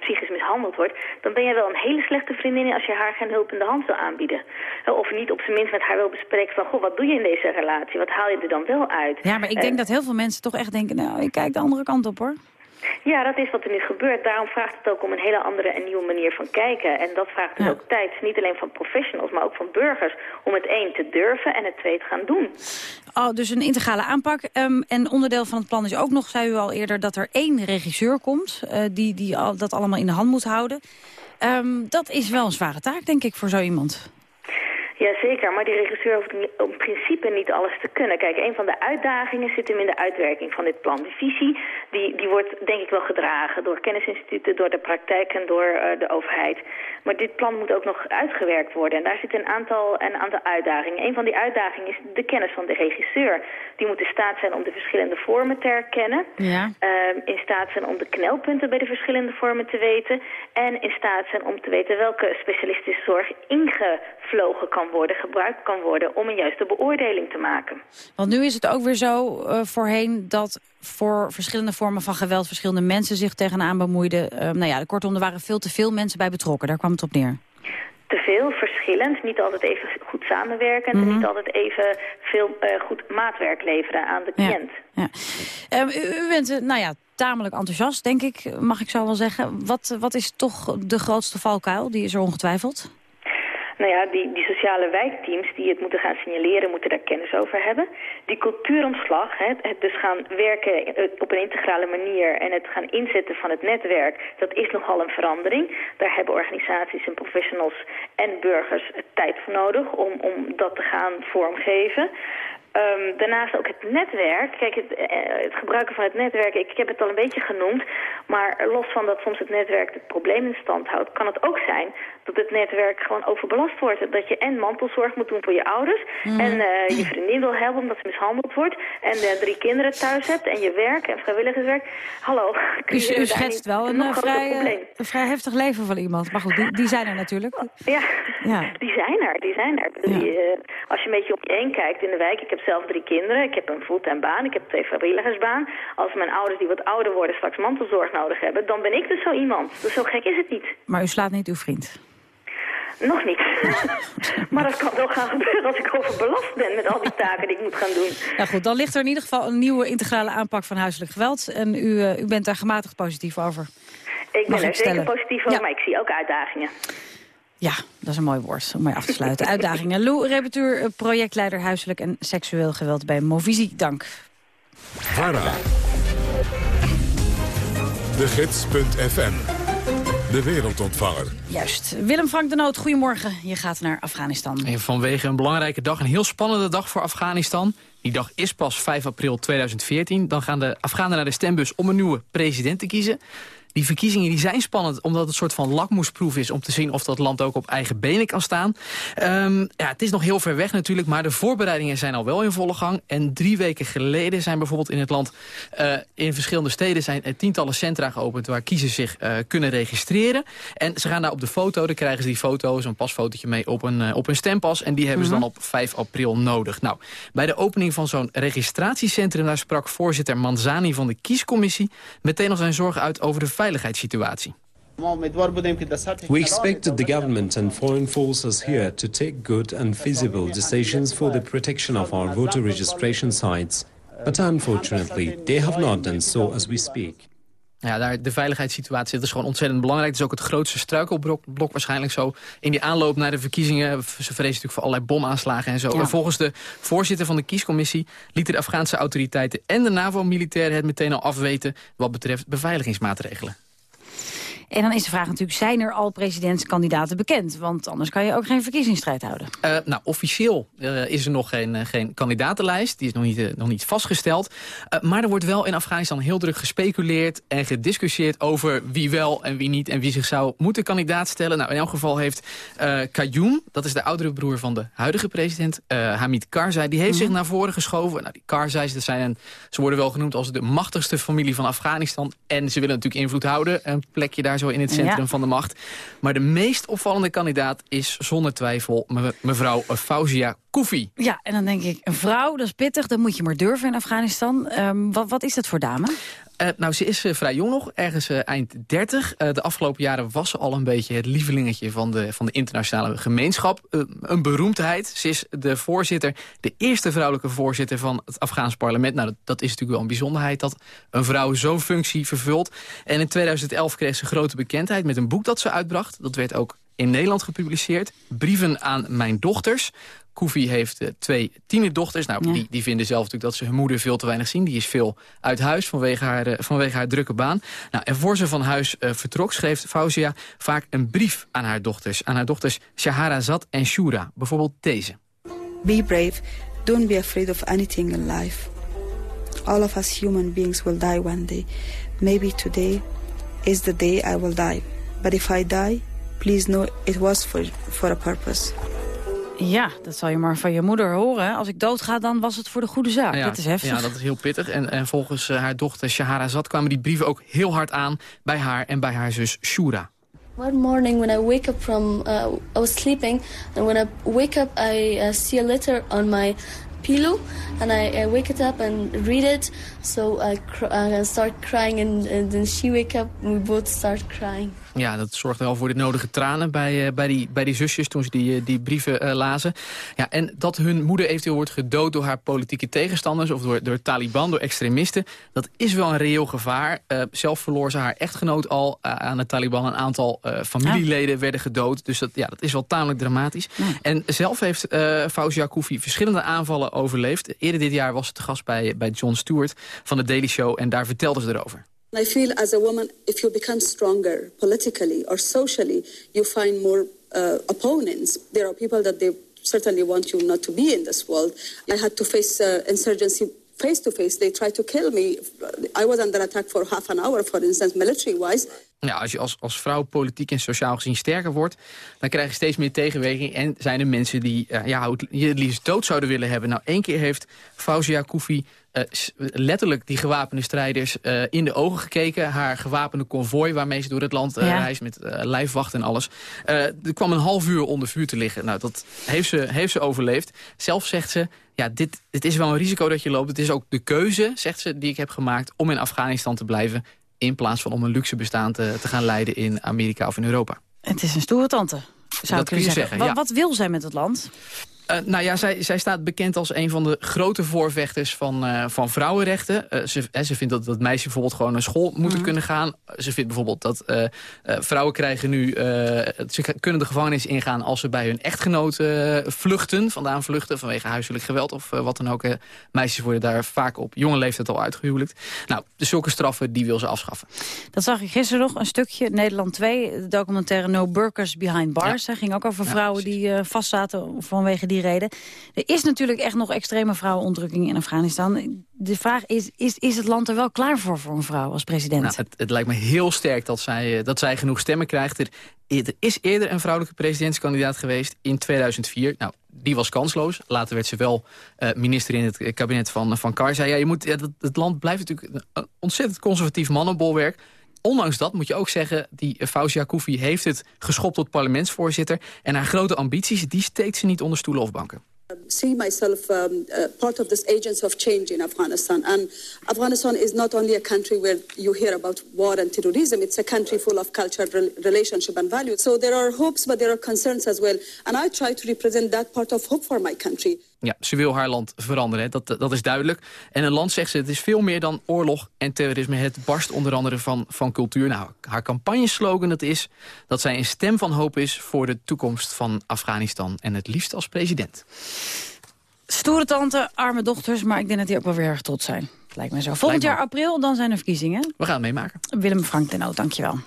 psychisch mishandeld wordt... dan ben je wel een hele slechte vriendin als je haar geen hulp in de hand wil aanbieden. Of niet op zijn minst met haar wil bespreken van... goh, wat doe je in deze relatie? Wat haal je er dan wel uit? Ja, maar ik denk uh, dat heel veel mensen toch echt denken... nou, ik kijk de andere kant op, hoor. Ja, dat is wat er nu gebeurt. Daarom vraagt het ook om een hele andere en nieuwe manier van kijken. En dat vraagt dus ja. ook tijd, niet alleen van professionals, maar ook van burgers... om het één te durven en het twee te gaan doen. Oh, dus een integrale aanpak. Um, en onderdeel van het plan is ook nog, zei u al eerder... dat er één regisseur komt uh, die, die al, dat allemaal in de hand moet houden. Um, dat is wel een zware taak, denk ik, voor zo iemand. Jazeker, maar die regisseur hoeft in principe niet alles te kunnen. Kijk, een van de uitdagingen zit hem in de uitwerking van dit plan. De visie die, die wordt denk ik wel gedragen door kennisinstituten, door de praktijk en door uh, de overheid. Maar dit plan moet ook nog uitgewerkt worden. En daar zit een aantal, een aantal uitdagingen. Een van die uitdagingen is de kennis van de regisseur. Die moet in staat zijn om de verschillende vormen te herkennen. Ja. Uh, in staat zijn om de knelpunten bij de verschillende vormen te weten. En in staat zijn om te weten welke specialistische zorg ingevlogen kan worden, gebruikt kan worden om een juiste beoordeling te maken. Want nu is het ook weer zo uh, voorheen dat voor verschillende vormen van geweld verschillende mensen zich tegenaan bemoeiden. Uh, nou ja, kortom, er waren veel te veel mensen bij betrokken. Daar kwam het op neer. Te veel, verschillend, niet altijd even goed samenwerkend... Mhm. Mm -hmm. en niet altijd even veel uh, goed maatwerk leveren aan de cliënt. Ja, ja. Uh, u, u, bent, nou ja, tamelijk enthousiast, denk ik, mag ik zo wel zeggen. Wat, wat is toch de grootste valkuil? Die is er ongetwijfeld. Nou ja, die, die sociale wijkteams die het moeten gaan signaleren, moeten daar kennis over hebben. Die cultuuromslag, hè, het dus gaan werken eh, op een integrale manier en het gaan inzetten van het netwerk, dat is nogal een verandering. Daar hebben organisaties en professionals en burgers tijd voor nodig om, om dat te gaan vormgeven. Um, daarnaast ook het netwerk. Kijk, het, uh, het, gebruiken van het netwerk, ik, heb het al een beetje genoemd. Maar los van dat soms het netwerk het probleem in stand houdt... kan het ook zijn dat het netwerk gewoon overbelast wordt. Dat je en mantelzorg moet doen voor je ouders... Mm. en uh, je vriendin wil helpen omdat ze mishandeld wordt... en uh, drie kinderen thuis hebt en je werk en vrijwilligerswerk. Hallo. [LAUGHS] U, u schetst wel een, vrij, een vrij heftig leven van iemand. Maar goed, die, die zijn er natuurlijk. Ja, ja, die zijn er. Die zijn er. Ja. Die, als je een beetje op je heen kijkt in de wijk... Ik heb zelf drie kinderen, ik heb een fulltime baan, ik heb twee vrijwilligersbaan. Als mijn ouders die wat ouder worden straks mantelzorg nodig hebben, dan ben ik dus zo iemand. Dus zo gek is het niet. Maar u slaat niet uw vriend? Nog niet. [LAUGHS] maar dat kan wel gaan gebeuren als ik overbelast ben met al die taken die ik moet gaan doen. Nou goed, dan ligt er in ieder geval een nieuwe integrale aanpak van huiselijk geweld. En u, uh, u bent daar gematigd positief over. Ik ben er zeker positief over, ja. maar ik zie ook uitdagingen. Ja, dat is een mooi woord om mee af te sluiten. Uitdagingen. Lou Repetuur, projectleider huiselijk en seksueel geweld bij Movisie. Dank. VARA. De Gids.fm. De wereldontvanger. Juist. Willem Frank de Noot, goedemorgen. Je gaat naar Afghanistan. En vanwege een belangrijke dag, een heel spannende dag voor Afghanistan. Die dag is pas 5 april 2014. Dan gaan de Afghanen naar de stembus om een nieuwe president te kiezen. Die verkiezingen die zijn spannend omdat het een soort van lakmoesproef is... om te zien of dat land ook op eigen benen kan staan. Um, ja, het is nog heel ver weg natuurlijk, maar de voorbereidingen zijn al wel in volle gang. En drie weken geleden zijn bijvoorbeeld in het land... Uh, in verschillende steden zijn er tientallen centra geopend... waar kiezers zich uh, kunnen registreren. En ze gaan daar op de foto, dan krijgen ze die foto... zo'n pasfotootje mee op een, uh, op een stempas. En die hebben mm -hmm. ze dan op 5 april nodig. Nou, bij de opening van zo'n registratiecentrum... daar sprak voorzitter Manzani van de kiescommissie... meteen al zijn zorgen uit over de veiligheidssituatie. We expected the government and foreign forces here to take good and feasible decisions for the protection of our voter registration sites. But unfortunately, they have not done so as we speak. Ja, daar, de veiligheidssituatie dat is gewoon ontzettend belangrijk. Het is ook het grootste struikelblok waarschijnlijk zo. In die aanloop naar de verkiezingen. Ze vrezen natuurlijk voor allerlei bomaanslagen en zo. Ja. En volgens de voorzitter van de kiescommissie... lieten de Afghaanse autoriteiten en de NAVO-militairen het meteen al afweten... wat betreft beveiligingsmaatregelen. En dan is de vraag natuurlijk, zijn er al presidentskandidaten bekend? Want anders kan je ook geen verkiezingsstrijd houden. Uh, nou, officieel uh, is er nog geen, uh, geen kandidatenlijst. Die is nog niet, nog niet vastgesteld. maar er wordt wel in Afghanistan heel druk gespeculeerd en gediscussieerd over wie wel en wie niet en wie zich zou moeten kandidaat stellen. Nou, in elk geval heeft Qayyum, dat is de oudere broer van de huidige president, Hamid Karzai, die heeft mm -hmm. zich naar voren geschoven. Nou, die Karzais, dat zijn een, ze worden wel genoemd als de machtigste familie van Afghanistan. En ze willen natuurlijk invloed houden, een plekje daar zo in het centrum ja. van de macht. Maar de meest opvallende kandidaat is zonder twijfel me mevrouw Fauzia Ja, en dan denk ik, een vrouw, dat is pittig, dat moet je maar durven in Afghanistan. Um, wat, wat is dat voor dame? Uh, nou, ze is uh, vrij jong nog, ergens uh, eind 30. de afgelopen jaren was ze al een beetje het lievelingetje van de, van de internationale gemeenschap. een beroemdheid. Ze is de voorzitter, de eerste vrouwelijke voorzitter van het Afghaans parlement. Nou, dat, dat is natuurlijk wel een bijzonderheid dat een vrouw zo'n functie vervult. En in 2011 kreeg ze grote bekendheid met een boek dat ze uitbracht. Dat werd ook in Nederland gepubliceerd. Brieven aan mijn dochters. Koefi heeft uh, twee tienerdochters. Nou, ja. die, die vinden zelf natuurlijk dat ze hun moeder veel te weinig zien. Die is veel uit huis vanwege haar, uh, vanwege haar drukke baan. Nou, en voor ze van huis uh, vertrok schreef Fauzia vaak een brief aan haar dochters. Aan haar dochters Shahrazad en Shura. Bijvoorbeeld deze. Be brave. Don't be afraid of anything in life. All of us human beings will die one day. Maybe today is the day I will die. But if I die, please know it was for, for a purpose. Ja, dat zal je maar van je moeder horen. Als ik doodga, dan was het voor de goede zaak. Ja, dat is heftig. Ja, dat is heel pittig. En, en volgens uh, haar dochter Shahrazad kwamen die brieven ook heel hard aan... bij haar en bij haar zus Shura. One morning when I wake up from... Uh, I was sleeping. And when I wake up, I uh, see a letter on my pillow, and I, I wake it up and read it. So I, cr I start crying, and, and then she wake up, and we both start crying. Ja, dat zorgde wel voor de nodige tranen bij, uh, bij, die, bij die zusjes toen ze die, uh, die brieven uh, lazen. Ja, en dat hun moeder eventueel wordt gedood door haar politieke tegenstanders... of door, door Taliban, door extremisten, dat is wel een reëel gevaar. zelf verloor ze haar echtgenoot al aan de Taliban. Een aantal familieleden werden gedood. Dus dat, ja, dat is wel tamelijk dramatisch. Ja. En zelf heeft uh, Fauzia Koufi verschillende aanvallen overleefd. Eerder dit jaar was ze te gast bij, bij Jon Stewart van de Daily Show... en daar vertelde ze erover. I feel as a woman, if you become stronger politically or socially, you find more uh, opponents. There are people that they certainly want you not to be in this world. I had to face uh, insurgency face to face. They tried to kill me. I was under attack for half an hour, for instance, military-wise. Ja, als je als, als vrouw politiek en sociaal gezien sterker wordt... dan krijg je steeds meer tegenweging. En zijn er mensen die uh, ja, je het liefst dood zouden willen hebben. Nou, één keer heeft Fauzia Koufi letterlijk die gewapende strijders uh, in de ogen gekeken. Haar gewapende konvooi waarmee ze door het land ja. reist met lijfwacht en alles. er kwam een half uur onder vuur te liggen. Nou, dat heeft ze, heeft ze overleefd. Zelf zegt ze, ja, dit, dit is wel een risico dat je loopt. Het is ook de keuze, zegt ze, die ik heb gemaakt om in Afghanistan te blijven. In plaats van om een luxe bestaan te, te gaan leiden in Amerika of in Europa. Het is een stoere tante, zou dat kun je zeggen. zeggen. Wat, ja. wat wil zij met het land? Uh, nou ja, zij, zij staat bekend als een van de grote voorvechters van, uh, van vrouwenrechten. Uh, ze, ze vindt dat, dat meisjes bijvoorbeeld gewoon naar school moeten mm. kunnen gaan. Ze vindt bijvoorbeeld dat vrouwen krijgen nu... ze kunnen de gevangenis ingaan als ze bij hun echtgenoot vluchten. Vandaan vluchten vanwege huiselijk geweld of wat dan ook. meisjes worden daar vaak op jonge leeftijd al uitgehuwelijkt. Nou, dus zulke straffen die wil ze afschaffen. Dat zag ik gisteren nog, een stukje. Nederland 2, de documentaire No Burkers Behind Bars. Ja. Dat ging ook over vrouwen die vastzaten vanwege die die reden. Er is natuurlijk echt nog extreme vrouwenondrukking in Afghanistan. De vraag is, is, is het land er wel klaar voor voor een vrouw als president? Nou, het, het, lijkt me heel sterk dat zij, dat zij genoeg stemmen krijgt. Er, er is eerder een vrouwelijke presidentskandidaat geweest in 2004. Nou, die was kansloos. Later werd ze wel uh, minister in het kabinet van, van Karzai. Ja, je moet, ja, het, het land blijft natuurlijk een ontzettend conservatief mannenbolwerk ondanks dat moet je ook zeggen, die Fauzia Koufi heeft het geschopt tot parlementsvoorzitter. En haar grote ambities, die steekt ze niet onder stoelen of banken. see myself um, uh, part of this agents of change in Afghanistan. And Afghanistan is not only a country where you hear about war and terrorism, it's a country full of culture, re relationship and values. So there are hopes, but there are concerns as well. And I try to represent that part of hope for my country. Ja, ze wil haar land veranderen, dat, dat is duidelijk. En een land, zegt ze, het is veel meer dan oorlog en terrorisme. Het barst onder andere van, van cultuur. Nou, haar campagneslogan het is dat zij een stem van hoop is... voor de toekomst van Afghanistan en het liefst als president. Stoere tante, arme dochters, maar ik denk dat die ook wel weer erg trots zijn. Lijkt me zo. Volgend jaar april, dan zijn er verkiezingen. We gaan het meemaken. Willem Frank Oud, dankjewel.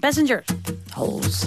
Passenger. Holes.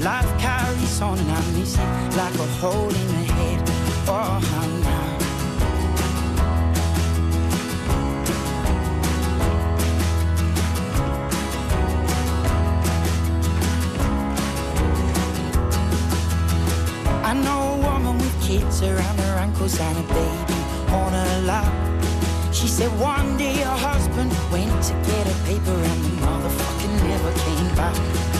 life carries on, and I miss it like a hole in the head. Oh, I now. I know a woman with kids around her ankles and a baby on her lap. She said one day her husband went to get a paper and the motherfucker never came back.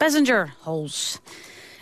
Passenger holes.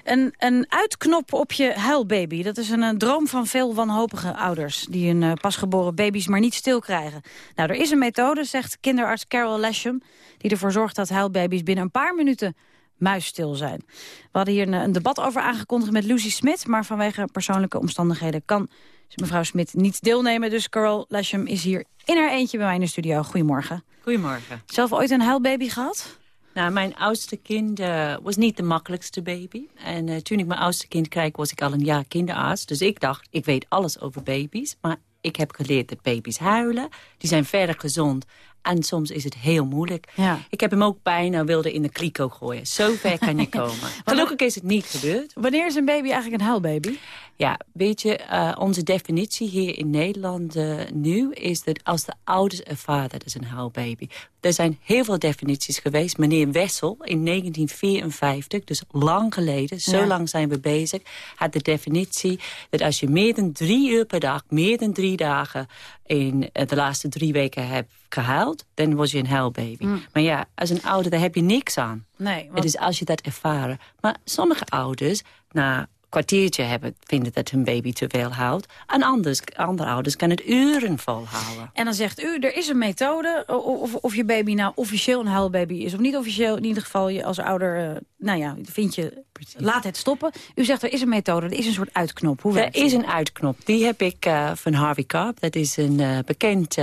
Een, een uitknop op je huilbaby. Dat is een, droom van veel wanhopige ouders... die hun eh, pasgeboren baby's maar niet stil krijgen. Nou, er is een methode, zegt kinderarts Carol Lasham... die ervoor zorgt dat huilbaby's binnen een paar minuten muisstil zijn. We hadden hier een, een debat over aangekondigd met Lucy Smit... maar vanwege persoonlijke omstandigheden kan mevrouw Smit niet deelnemen. Dus Carol Lasham is hier in haar eentje bij mij in de studio. Goedemorgen. Goedemorgen. Zelf ooit een huilbaby gehad? Nou, mijn oudste kind uh, was niet de makkelijkste baby. En uh, toen ik mijn oudste kind kreeg, was ik al een jaar kinderarts. Dus ik dacht, ik weet alles over baby's. Maar ik heb geleerd dat baby's huilen. Die zijn verder gezond. En soms is het heel moeilijk. Ja. Ik heb hem ook bijna wilde in de kliko gooien. Zo ver kan je [LAUGHS] komen. Gelukkig is het niet gebeurd. Wanneer is een baby eigenlijk een huilbaby? Ja, weet je, uh, onze definitie hier in Nederland uh, nu... is dat als de ouders ervaren dat is een huilbaby. Er zijn heel veel definities geweest. Meneer Wessel in 1954, dus lang geleden... zo Ja. lang zijn we bezig, had de definitie... dat als je meer dan drie uur per dag, meer dan drie dagen... in uh, de laatste drie weken hebt gehuild... dan was je een huilbaby. Mm. Maar ja, als een ouder, daar heb je niks aan. Nee, want- Het is als je dat ervaren. Maar sommige ouders, na een kwartiertje hebben, vinden dat hun baby te veel houdt. En anders, andere ouders kunnen het uren volhouden. En dan zegt u, er is een methode of, of je baby nou officieel een huilbaby is of niet officieel. In ieder geval, je als ouder, eh, nou ja, vind je, laat het stoppen. U zegt, er is een methode, er is een soort uitknop. Hoe Er is een uitknop. Die heb ik eh, van Harvey Karp. Dat is een eh, bekend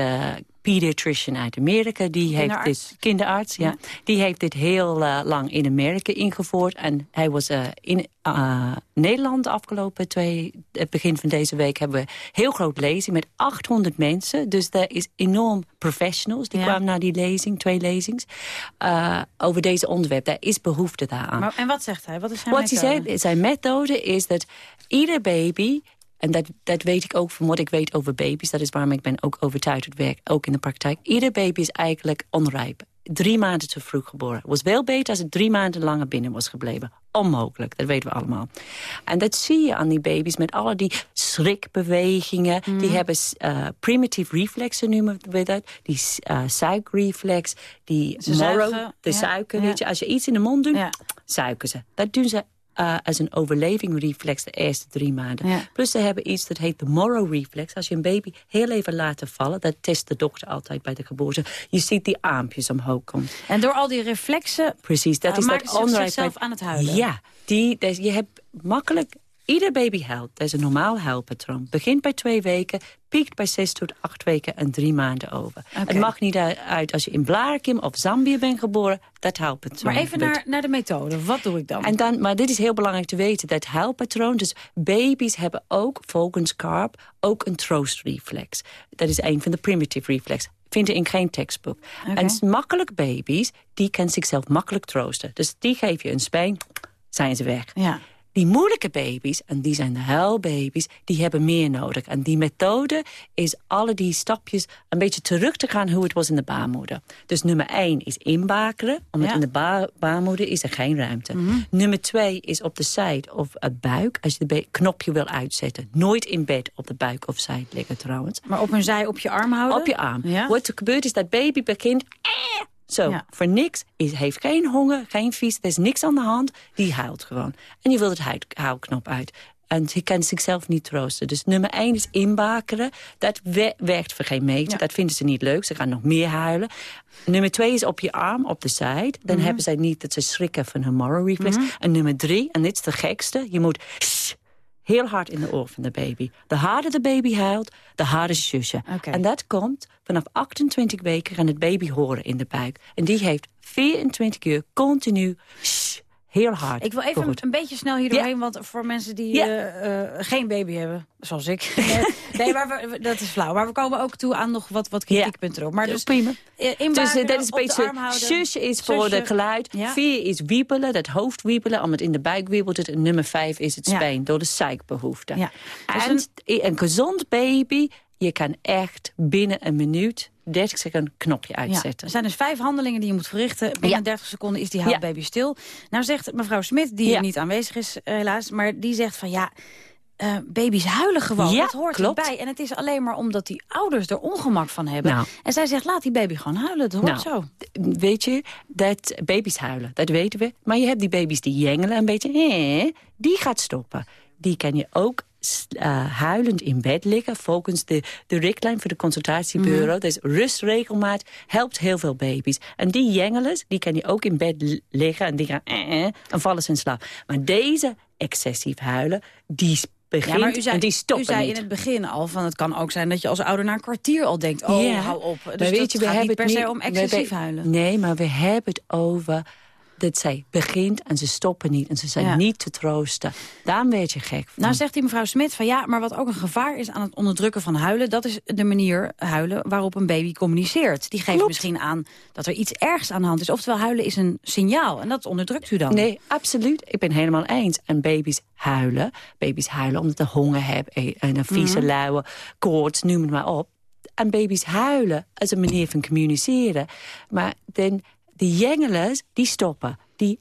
pediatrician uit Amerika. Die heeft Kinderarts? dit, kinderarts, ja. Die heeft dit heel eh, lang in Amerika ingevoerd. En hij was eh, in eh, Nederland de afgelopen twee... Het begin van deze week hebben we heel groot lezing met 800 mensen. Dus er is enorm professionals. Die Ja. kwamen naar die lezing, twee lezings. over deze onderwerp. Daar is behoefte daaraan. Maar, en wat zegt hij? Wat is zijn Wat hij methode? zegt, zijn methode is dat ieder baby... en dat, dat weet ik ook van wat ik weet over baby's... dat is waarom ik ben ook overtuigd het werk, ook in de praktijk. Ieder baby is eigenlijk onrijp. Drie maanden te vroeg geboren. Het was wel beter als het drie maanden langer binnen was gebleven. Onmogelijk, dat weten we allemaal. En dat zie je aan die baby's met alle die schrikbewegingen. Mhm. Die hebben uh, primitive reflexen noemen we dat. Die uh, suikreflex, die Ze morrow, zuigen, de ja, suiker. ja. Weet je, als je iets in de mond doet, suiken ze. Dat doen ze uh, als een overleving-reflex de eerste drie maanden. Ja. Plus ze hebben iets dat heet de morrow-reflex. Als je een baby heel even laat vallen, dat test de dokter altijd bij de geboorte. Je ziet die armpjes omhoog komen. En door al die reflexen Precies, dat uh, is dat ze zichzelf aan het huilen. Ja, die, dus je hebt makkelijk... Ieder baby huilt. Dat is een normaal huilpatroon. Begint bij twee weken, piekt bij zes tot acht weken en drie maanden over. Het mag niet uit als je in Blarikum of Zambia bent geboren. Dat huilpatroon. Maar even naar, naar de methode. Wat doe ik dan? En dan, maar dit is heel belangrijk te weten, dat huilpatroon. Dus baby's hebben ook, volgens Karp, ook een troostreflex. Dat is een van de primitive reflex. Vind je in geen tekstboek. En makkelijk baby's, die kunnen zichzelf makkelijk troosten. Dus die geef je een spijn, zijn ze weg. Ja. Die moeilijke baby's, en die zijn de huilbaby's, die hebben meer nodig. En die methode is alle die stapjes een beetje terug te gaan hoe het was in de baarmoeder. Dus nummer één is inbakeren, omdat Ja. in de ba baarmoeder is er geen ruimte. Mhm. Nummer twee is op de zijde of het buik, als je de knopje wil uitzetten. Nooit in bed op de buik of zijde liggen trouwens. Maar op een zij op je arm houden? Op je arm. Ja. Wat er gebeurt is dat baby begint... "Eh", Zo, Ja. voor niks. Is, heeft geen honger, geen vies, er is niks aan de hand. Die huilt gewoon. En je wilt het huilknop uit. En hij kan zichzelf niet troosten. Dus nummer één is inbakeren. Dat we- werkt voor geen meter. Dat vinden ze niet leuk. Ze gaan nog meer huilen. Nummer twee is op je arm, op de zijde. Dan Mhm. hebben zij niet dat ze schrikken van hun moral reflex. Mhm. En nummer drie, en dit is de gekste. Je moet shh, heel hard in de oor van de baby. De harder de baby huilt, de harder zusje. Oké. En dat komt vanaf 28 weken gaan het baby horen in de buik. En die heeft 24 uur continu shh, heel hard. Ik wil even een beetje snel hier doorheen, want voor mensen die Ja. eh, eh, geen baby hebben, zoals ik. [LAUGHS] nee, maar we- dat is flauw. Maar we komen ook toe aan nog wat, wat kritiekpunten erop. Maar dus, prima. eh, Dus dat is een de beetje... Zusje is voor het geluid. Vier is wiebelen, dat hoofd wiebelen. Omdat in de buik wiebelt het. En nummer vijf is het spijn, door de suikbehoefte. Ja. Dus En een, gezond baby je kan echt binnen een minuut 30 seconden knopje Ja, uitzetten. er zijn dus vijf handelingen die je moet verrichten. Binnen Ja. 30 seconden is die huilbaby stil. Nou zegt mevrouw Smit, die hier niet aanwezig is eh, helaas... maar die zegt van ja, eh, baby's huilen gewoon. Ja, dat hoort klopt. erbij. En het is alleen maar omdat die ouders er ongemak van hebben. Nou. En zij zegt, laat die baby gewoon huilen. Dat hoort Nou, zo. Weet je, dat baby's huilen, dat weten we. Maar je hebt die baby's die jengelen een beetje. Eh, die gaat stoppen. Die kan je ook eh, huilend in bed liggen. Volgens de, de richtlijn voor de consultatiebureau. Mhm. Dus rust, regelmaat helpt heel veel baby's. En die jengelers, die kan je ook in bed liggen. En die gaan eh, eh, en vallen ze in slaap. Maar deze excessief huilen, die begint Ja, maar u zei, en die u zei niet. in het begin al van het kan ook zijn dat je als ouder na een kwartier al denkt, oh Ja. hou op. Dus Maar dat weet je, we gaat hebben niet per se om excessief huilen. Nee, maar we hebben het over dat zij begint en ze stoppen niet. En ze zijn Ja. niet te troosten. Daar werd je gek van. Nou zegt die mevrouw Smit van ja, maar wat ook een gevaar is aan het onderdrukken van huilen... dat is de manier huilen waarop een baby communiceert. Die geeft misschien aan dat er iets ergs aan de hand is. Oftewel huilen is een signaal en dat onderdrukt u dan. Nee, absoluut. Ik ben helemaal eens. En baby's huilen. Baby's huilen omdat ze honger hebben en- en een vieze, Mhm. lauwe koorts, noem het maar op. En baby's huilen als een manier van communiceren. Maar dan, de jengelers, die stoppen. Die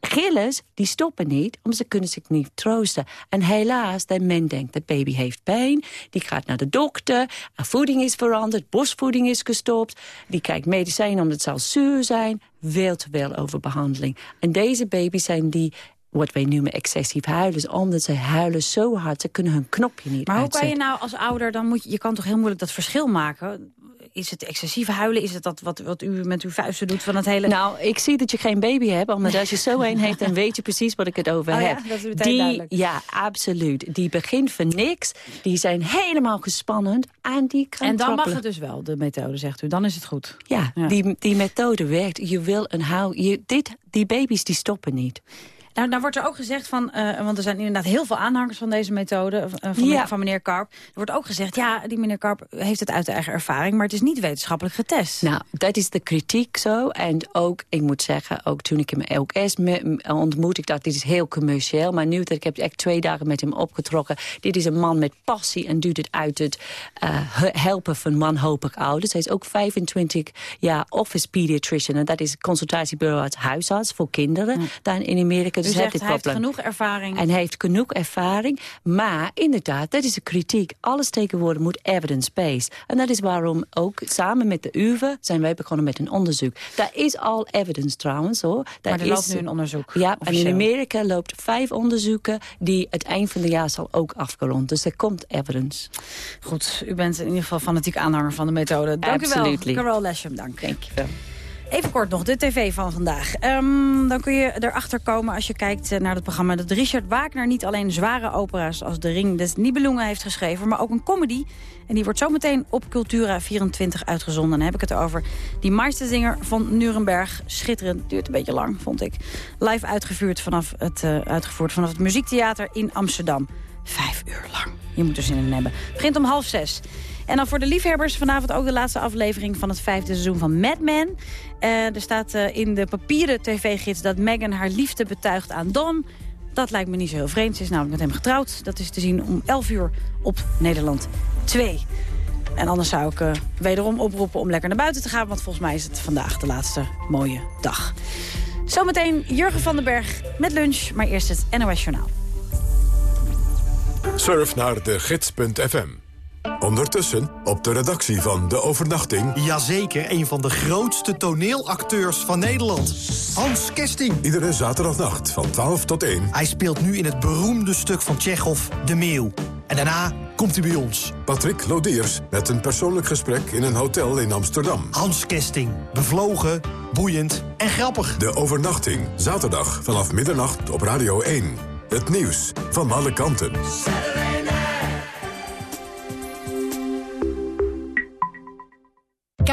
gillers, die stoppen niet, omdat ze kunnen zich niet troosten. En helaas, dat men denkt, dat baby heeft pijn. Die gaat naar de dokter, voeding is veranderd, borstvoeding is gestopt. Die krijgt medicijnen omdat ze al zuur zijn. Veel te veel over behandeling. En deze baby's zijn die wat wij noemen excessief huilen. Omdat ze huilen zo hard, ze kunnen hun knopje niet Maar hoe kan je nou als ouder, dan moet je, je kan toch heel moeilijk dat verschil maken? Is het excessief huilen? Is het dat wat, wat u met uw vuisten doet van het hele... Nou, ik zie dat je geen baby hebt, omdat als je zo [LAUGHS] een heeft... dan weet je precies wat ik het over Oh ja, heb. dat is meteen die, duidelijk. Ja, absoluut. Die begint van niks. Die zijn helemaal gespannen en die kan en dan mag het dus wel, de methode, zegt u. Dan is het goed. Ja, Die, die methode werkt. Je wil een hou... Je, dit, die baby's die stoppen niet. Nou, nou wordt er ook gezegd van, eh, want er zijn inderdaad heel veel aanhangers van deze methode, eh, van, Ja. van meneer Karp. Er wordt ook gezegd, ja, die meneer Karp heeft het uit de eigen ervaring, maar het is niet wetenschappelijk getest. Nou, dat is de kritiek zo. En ook, ik moet zeggen, ook toen ik hem me- m- ontmoet... ik dacht, dit is heel commercieel. Maar nu dat ik heb echt twee dagen met hem opgetrokken... dit is een man met passie en doet het uit het eh, he- helpen van wanhopig ouders. Hij is ook 25 jaar office pediatrician. En dat is consultatiebureau als huisarts voor kinderen. Daar in Amerika. Dus hij zegt, heeft hij genoeg ervaring. En hij heeft genoeg ervaring. Maar inderdaad, dat is de kritiek. Alles tegenwoordig moet evidence-based. En dat is waarom ook samen met de UvA zijn wij begonnen met een onderzoek. Daar is al evidence trouwens hoor. Daar Maar er is, loopt nu een onderzoek, Ja, en in. Amerika loopt vijf onderzoeken die het eind van het jaar zal ook afgerond. Dus er komt evidence. Goed, u bent in ieder geval fanatiek aanhanger van de methode. Dank Absolutely. u wel, Carol Lesham, dank. Dank je wel. Even kort nog, de tv van vandaag. Ehm, dan kun je erachter komen als je kijkt eh, naar het programma... dat Richard Wagner niet alleen zware opera's als De Ring des Nibelungen heeft geschreven... maar ook een comedy. En die wordt zometeen op Cultura 24 uitgezonden. Dan heb ik het over die Meisterzinger van Nuremberg. Schitterend, duurt een beetje lang, vond ik. Live uitgevoerd vanaf het, eh, uitgevoerd vanaf het Muziektheater in Amsterdam. Vijf uur lang. Je moet er zin in hebben. Begint om half zes. En dan voor de liefhebbers vanavond ook de laatste aflevering van het vijfde seizoen van Mad Men. Eh, er staat eh, in de papieren tv-gids dat Meghan haar liefde betuigt aan Don. Dat lijkt me niet zo heel vreemd. Ze is namelijk met hem getrouwd. Dat is te zien om 11 uur op Nederland 2. En anders zou ik eh, wederom oproepen om lekker naar buiten te gaan. Want volgens mij is het vandaag de laatste mooie dag. Zometeen Jurgen van den Berg met lunch. Maar eerst het NOS Journaal. Surf naar de gids.fm. Ondertussen op de redactie van De Overnachting... Jazeker, een van de grootste toneelacteurs van Nederland. Hans Kesting. Iedere zaterdagnacht van 12 tot 1. Hij speelt nu in het beroemde stuk van Tsjechov, De Meeuw. En daarna komt hij bij ons. Patrick Lodiers met een persoonlijk gesprek in een hotel in Amsterdam. Hans Kesting. Bevlogen, boeiend en grappig. De Overnachting. Zaterdag vanaf middernacht op Radio 1. Het nieuws van alle kanten.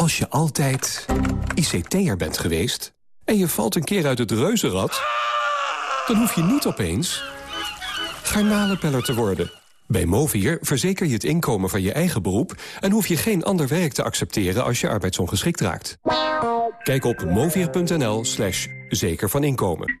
Als je altijd ICT'er bent geweest en je valt een keer uit het reuzenrad... dan hoef je niet opeens garnalenpeller te worden. Bij Movier verzeker je het inkomen van je eigen beroep... en hoef je geen ander werk te accepteren als je arbeidsongeschikt raakt. Kijk op movier.nl slash zeker van inkomen.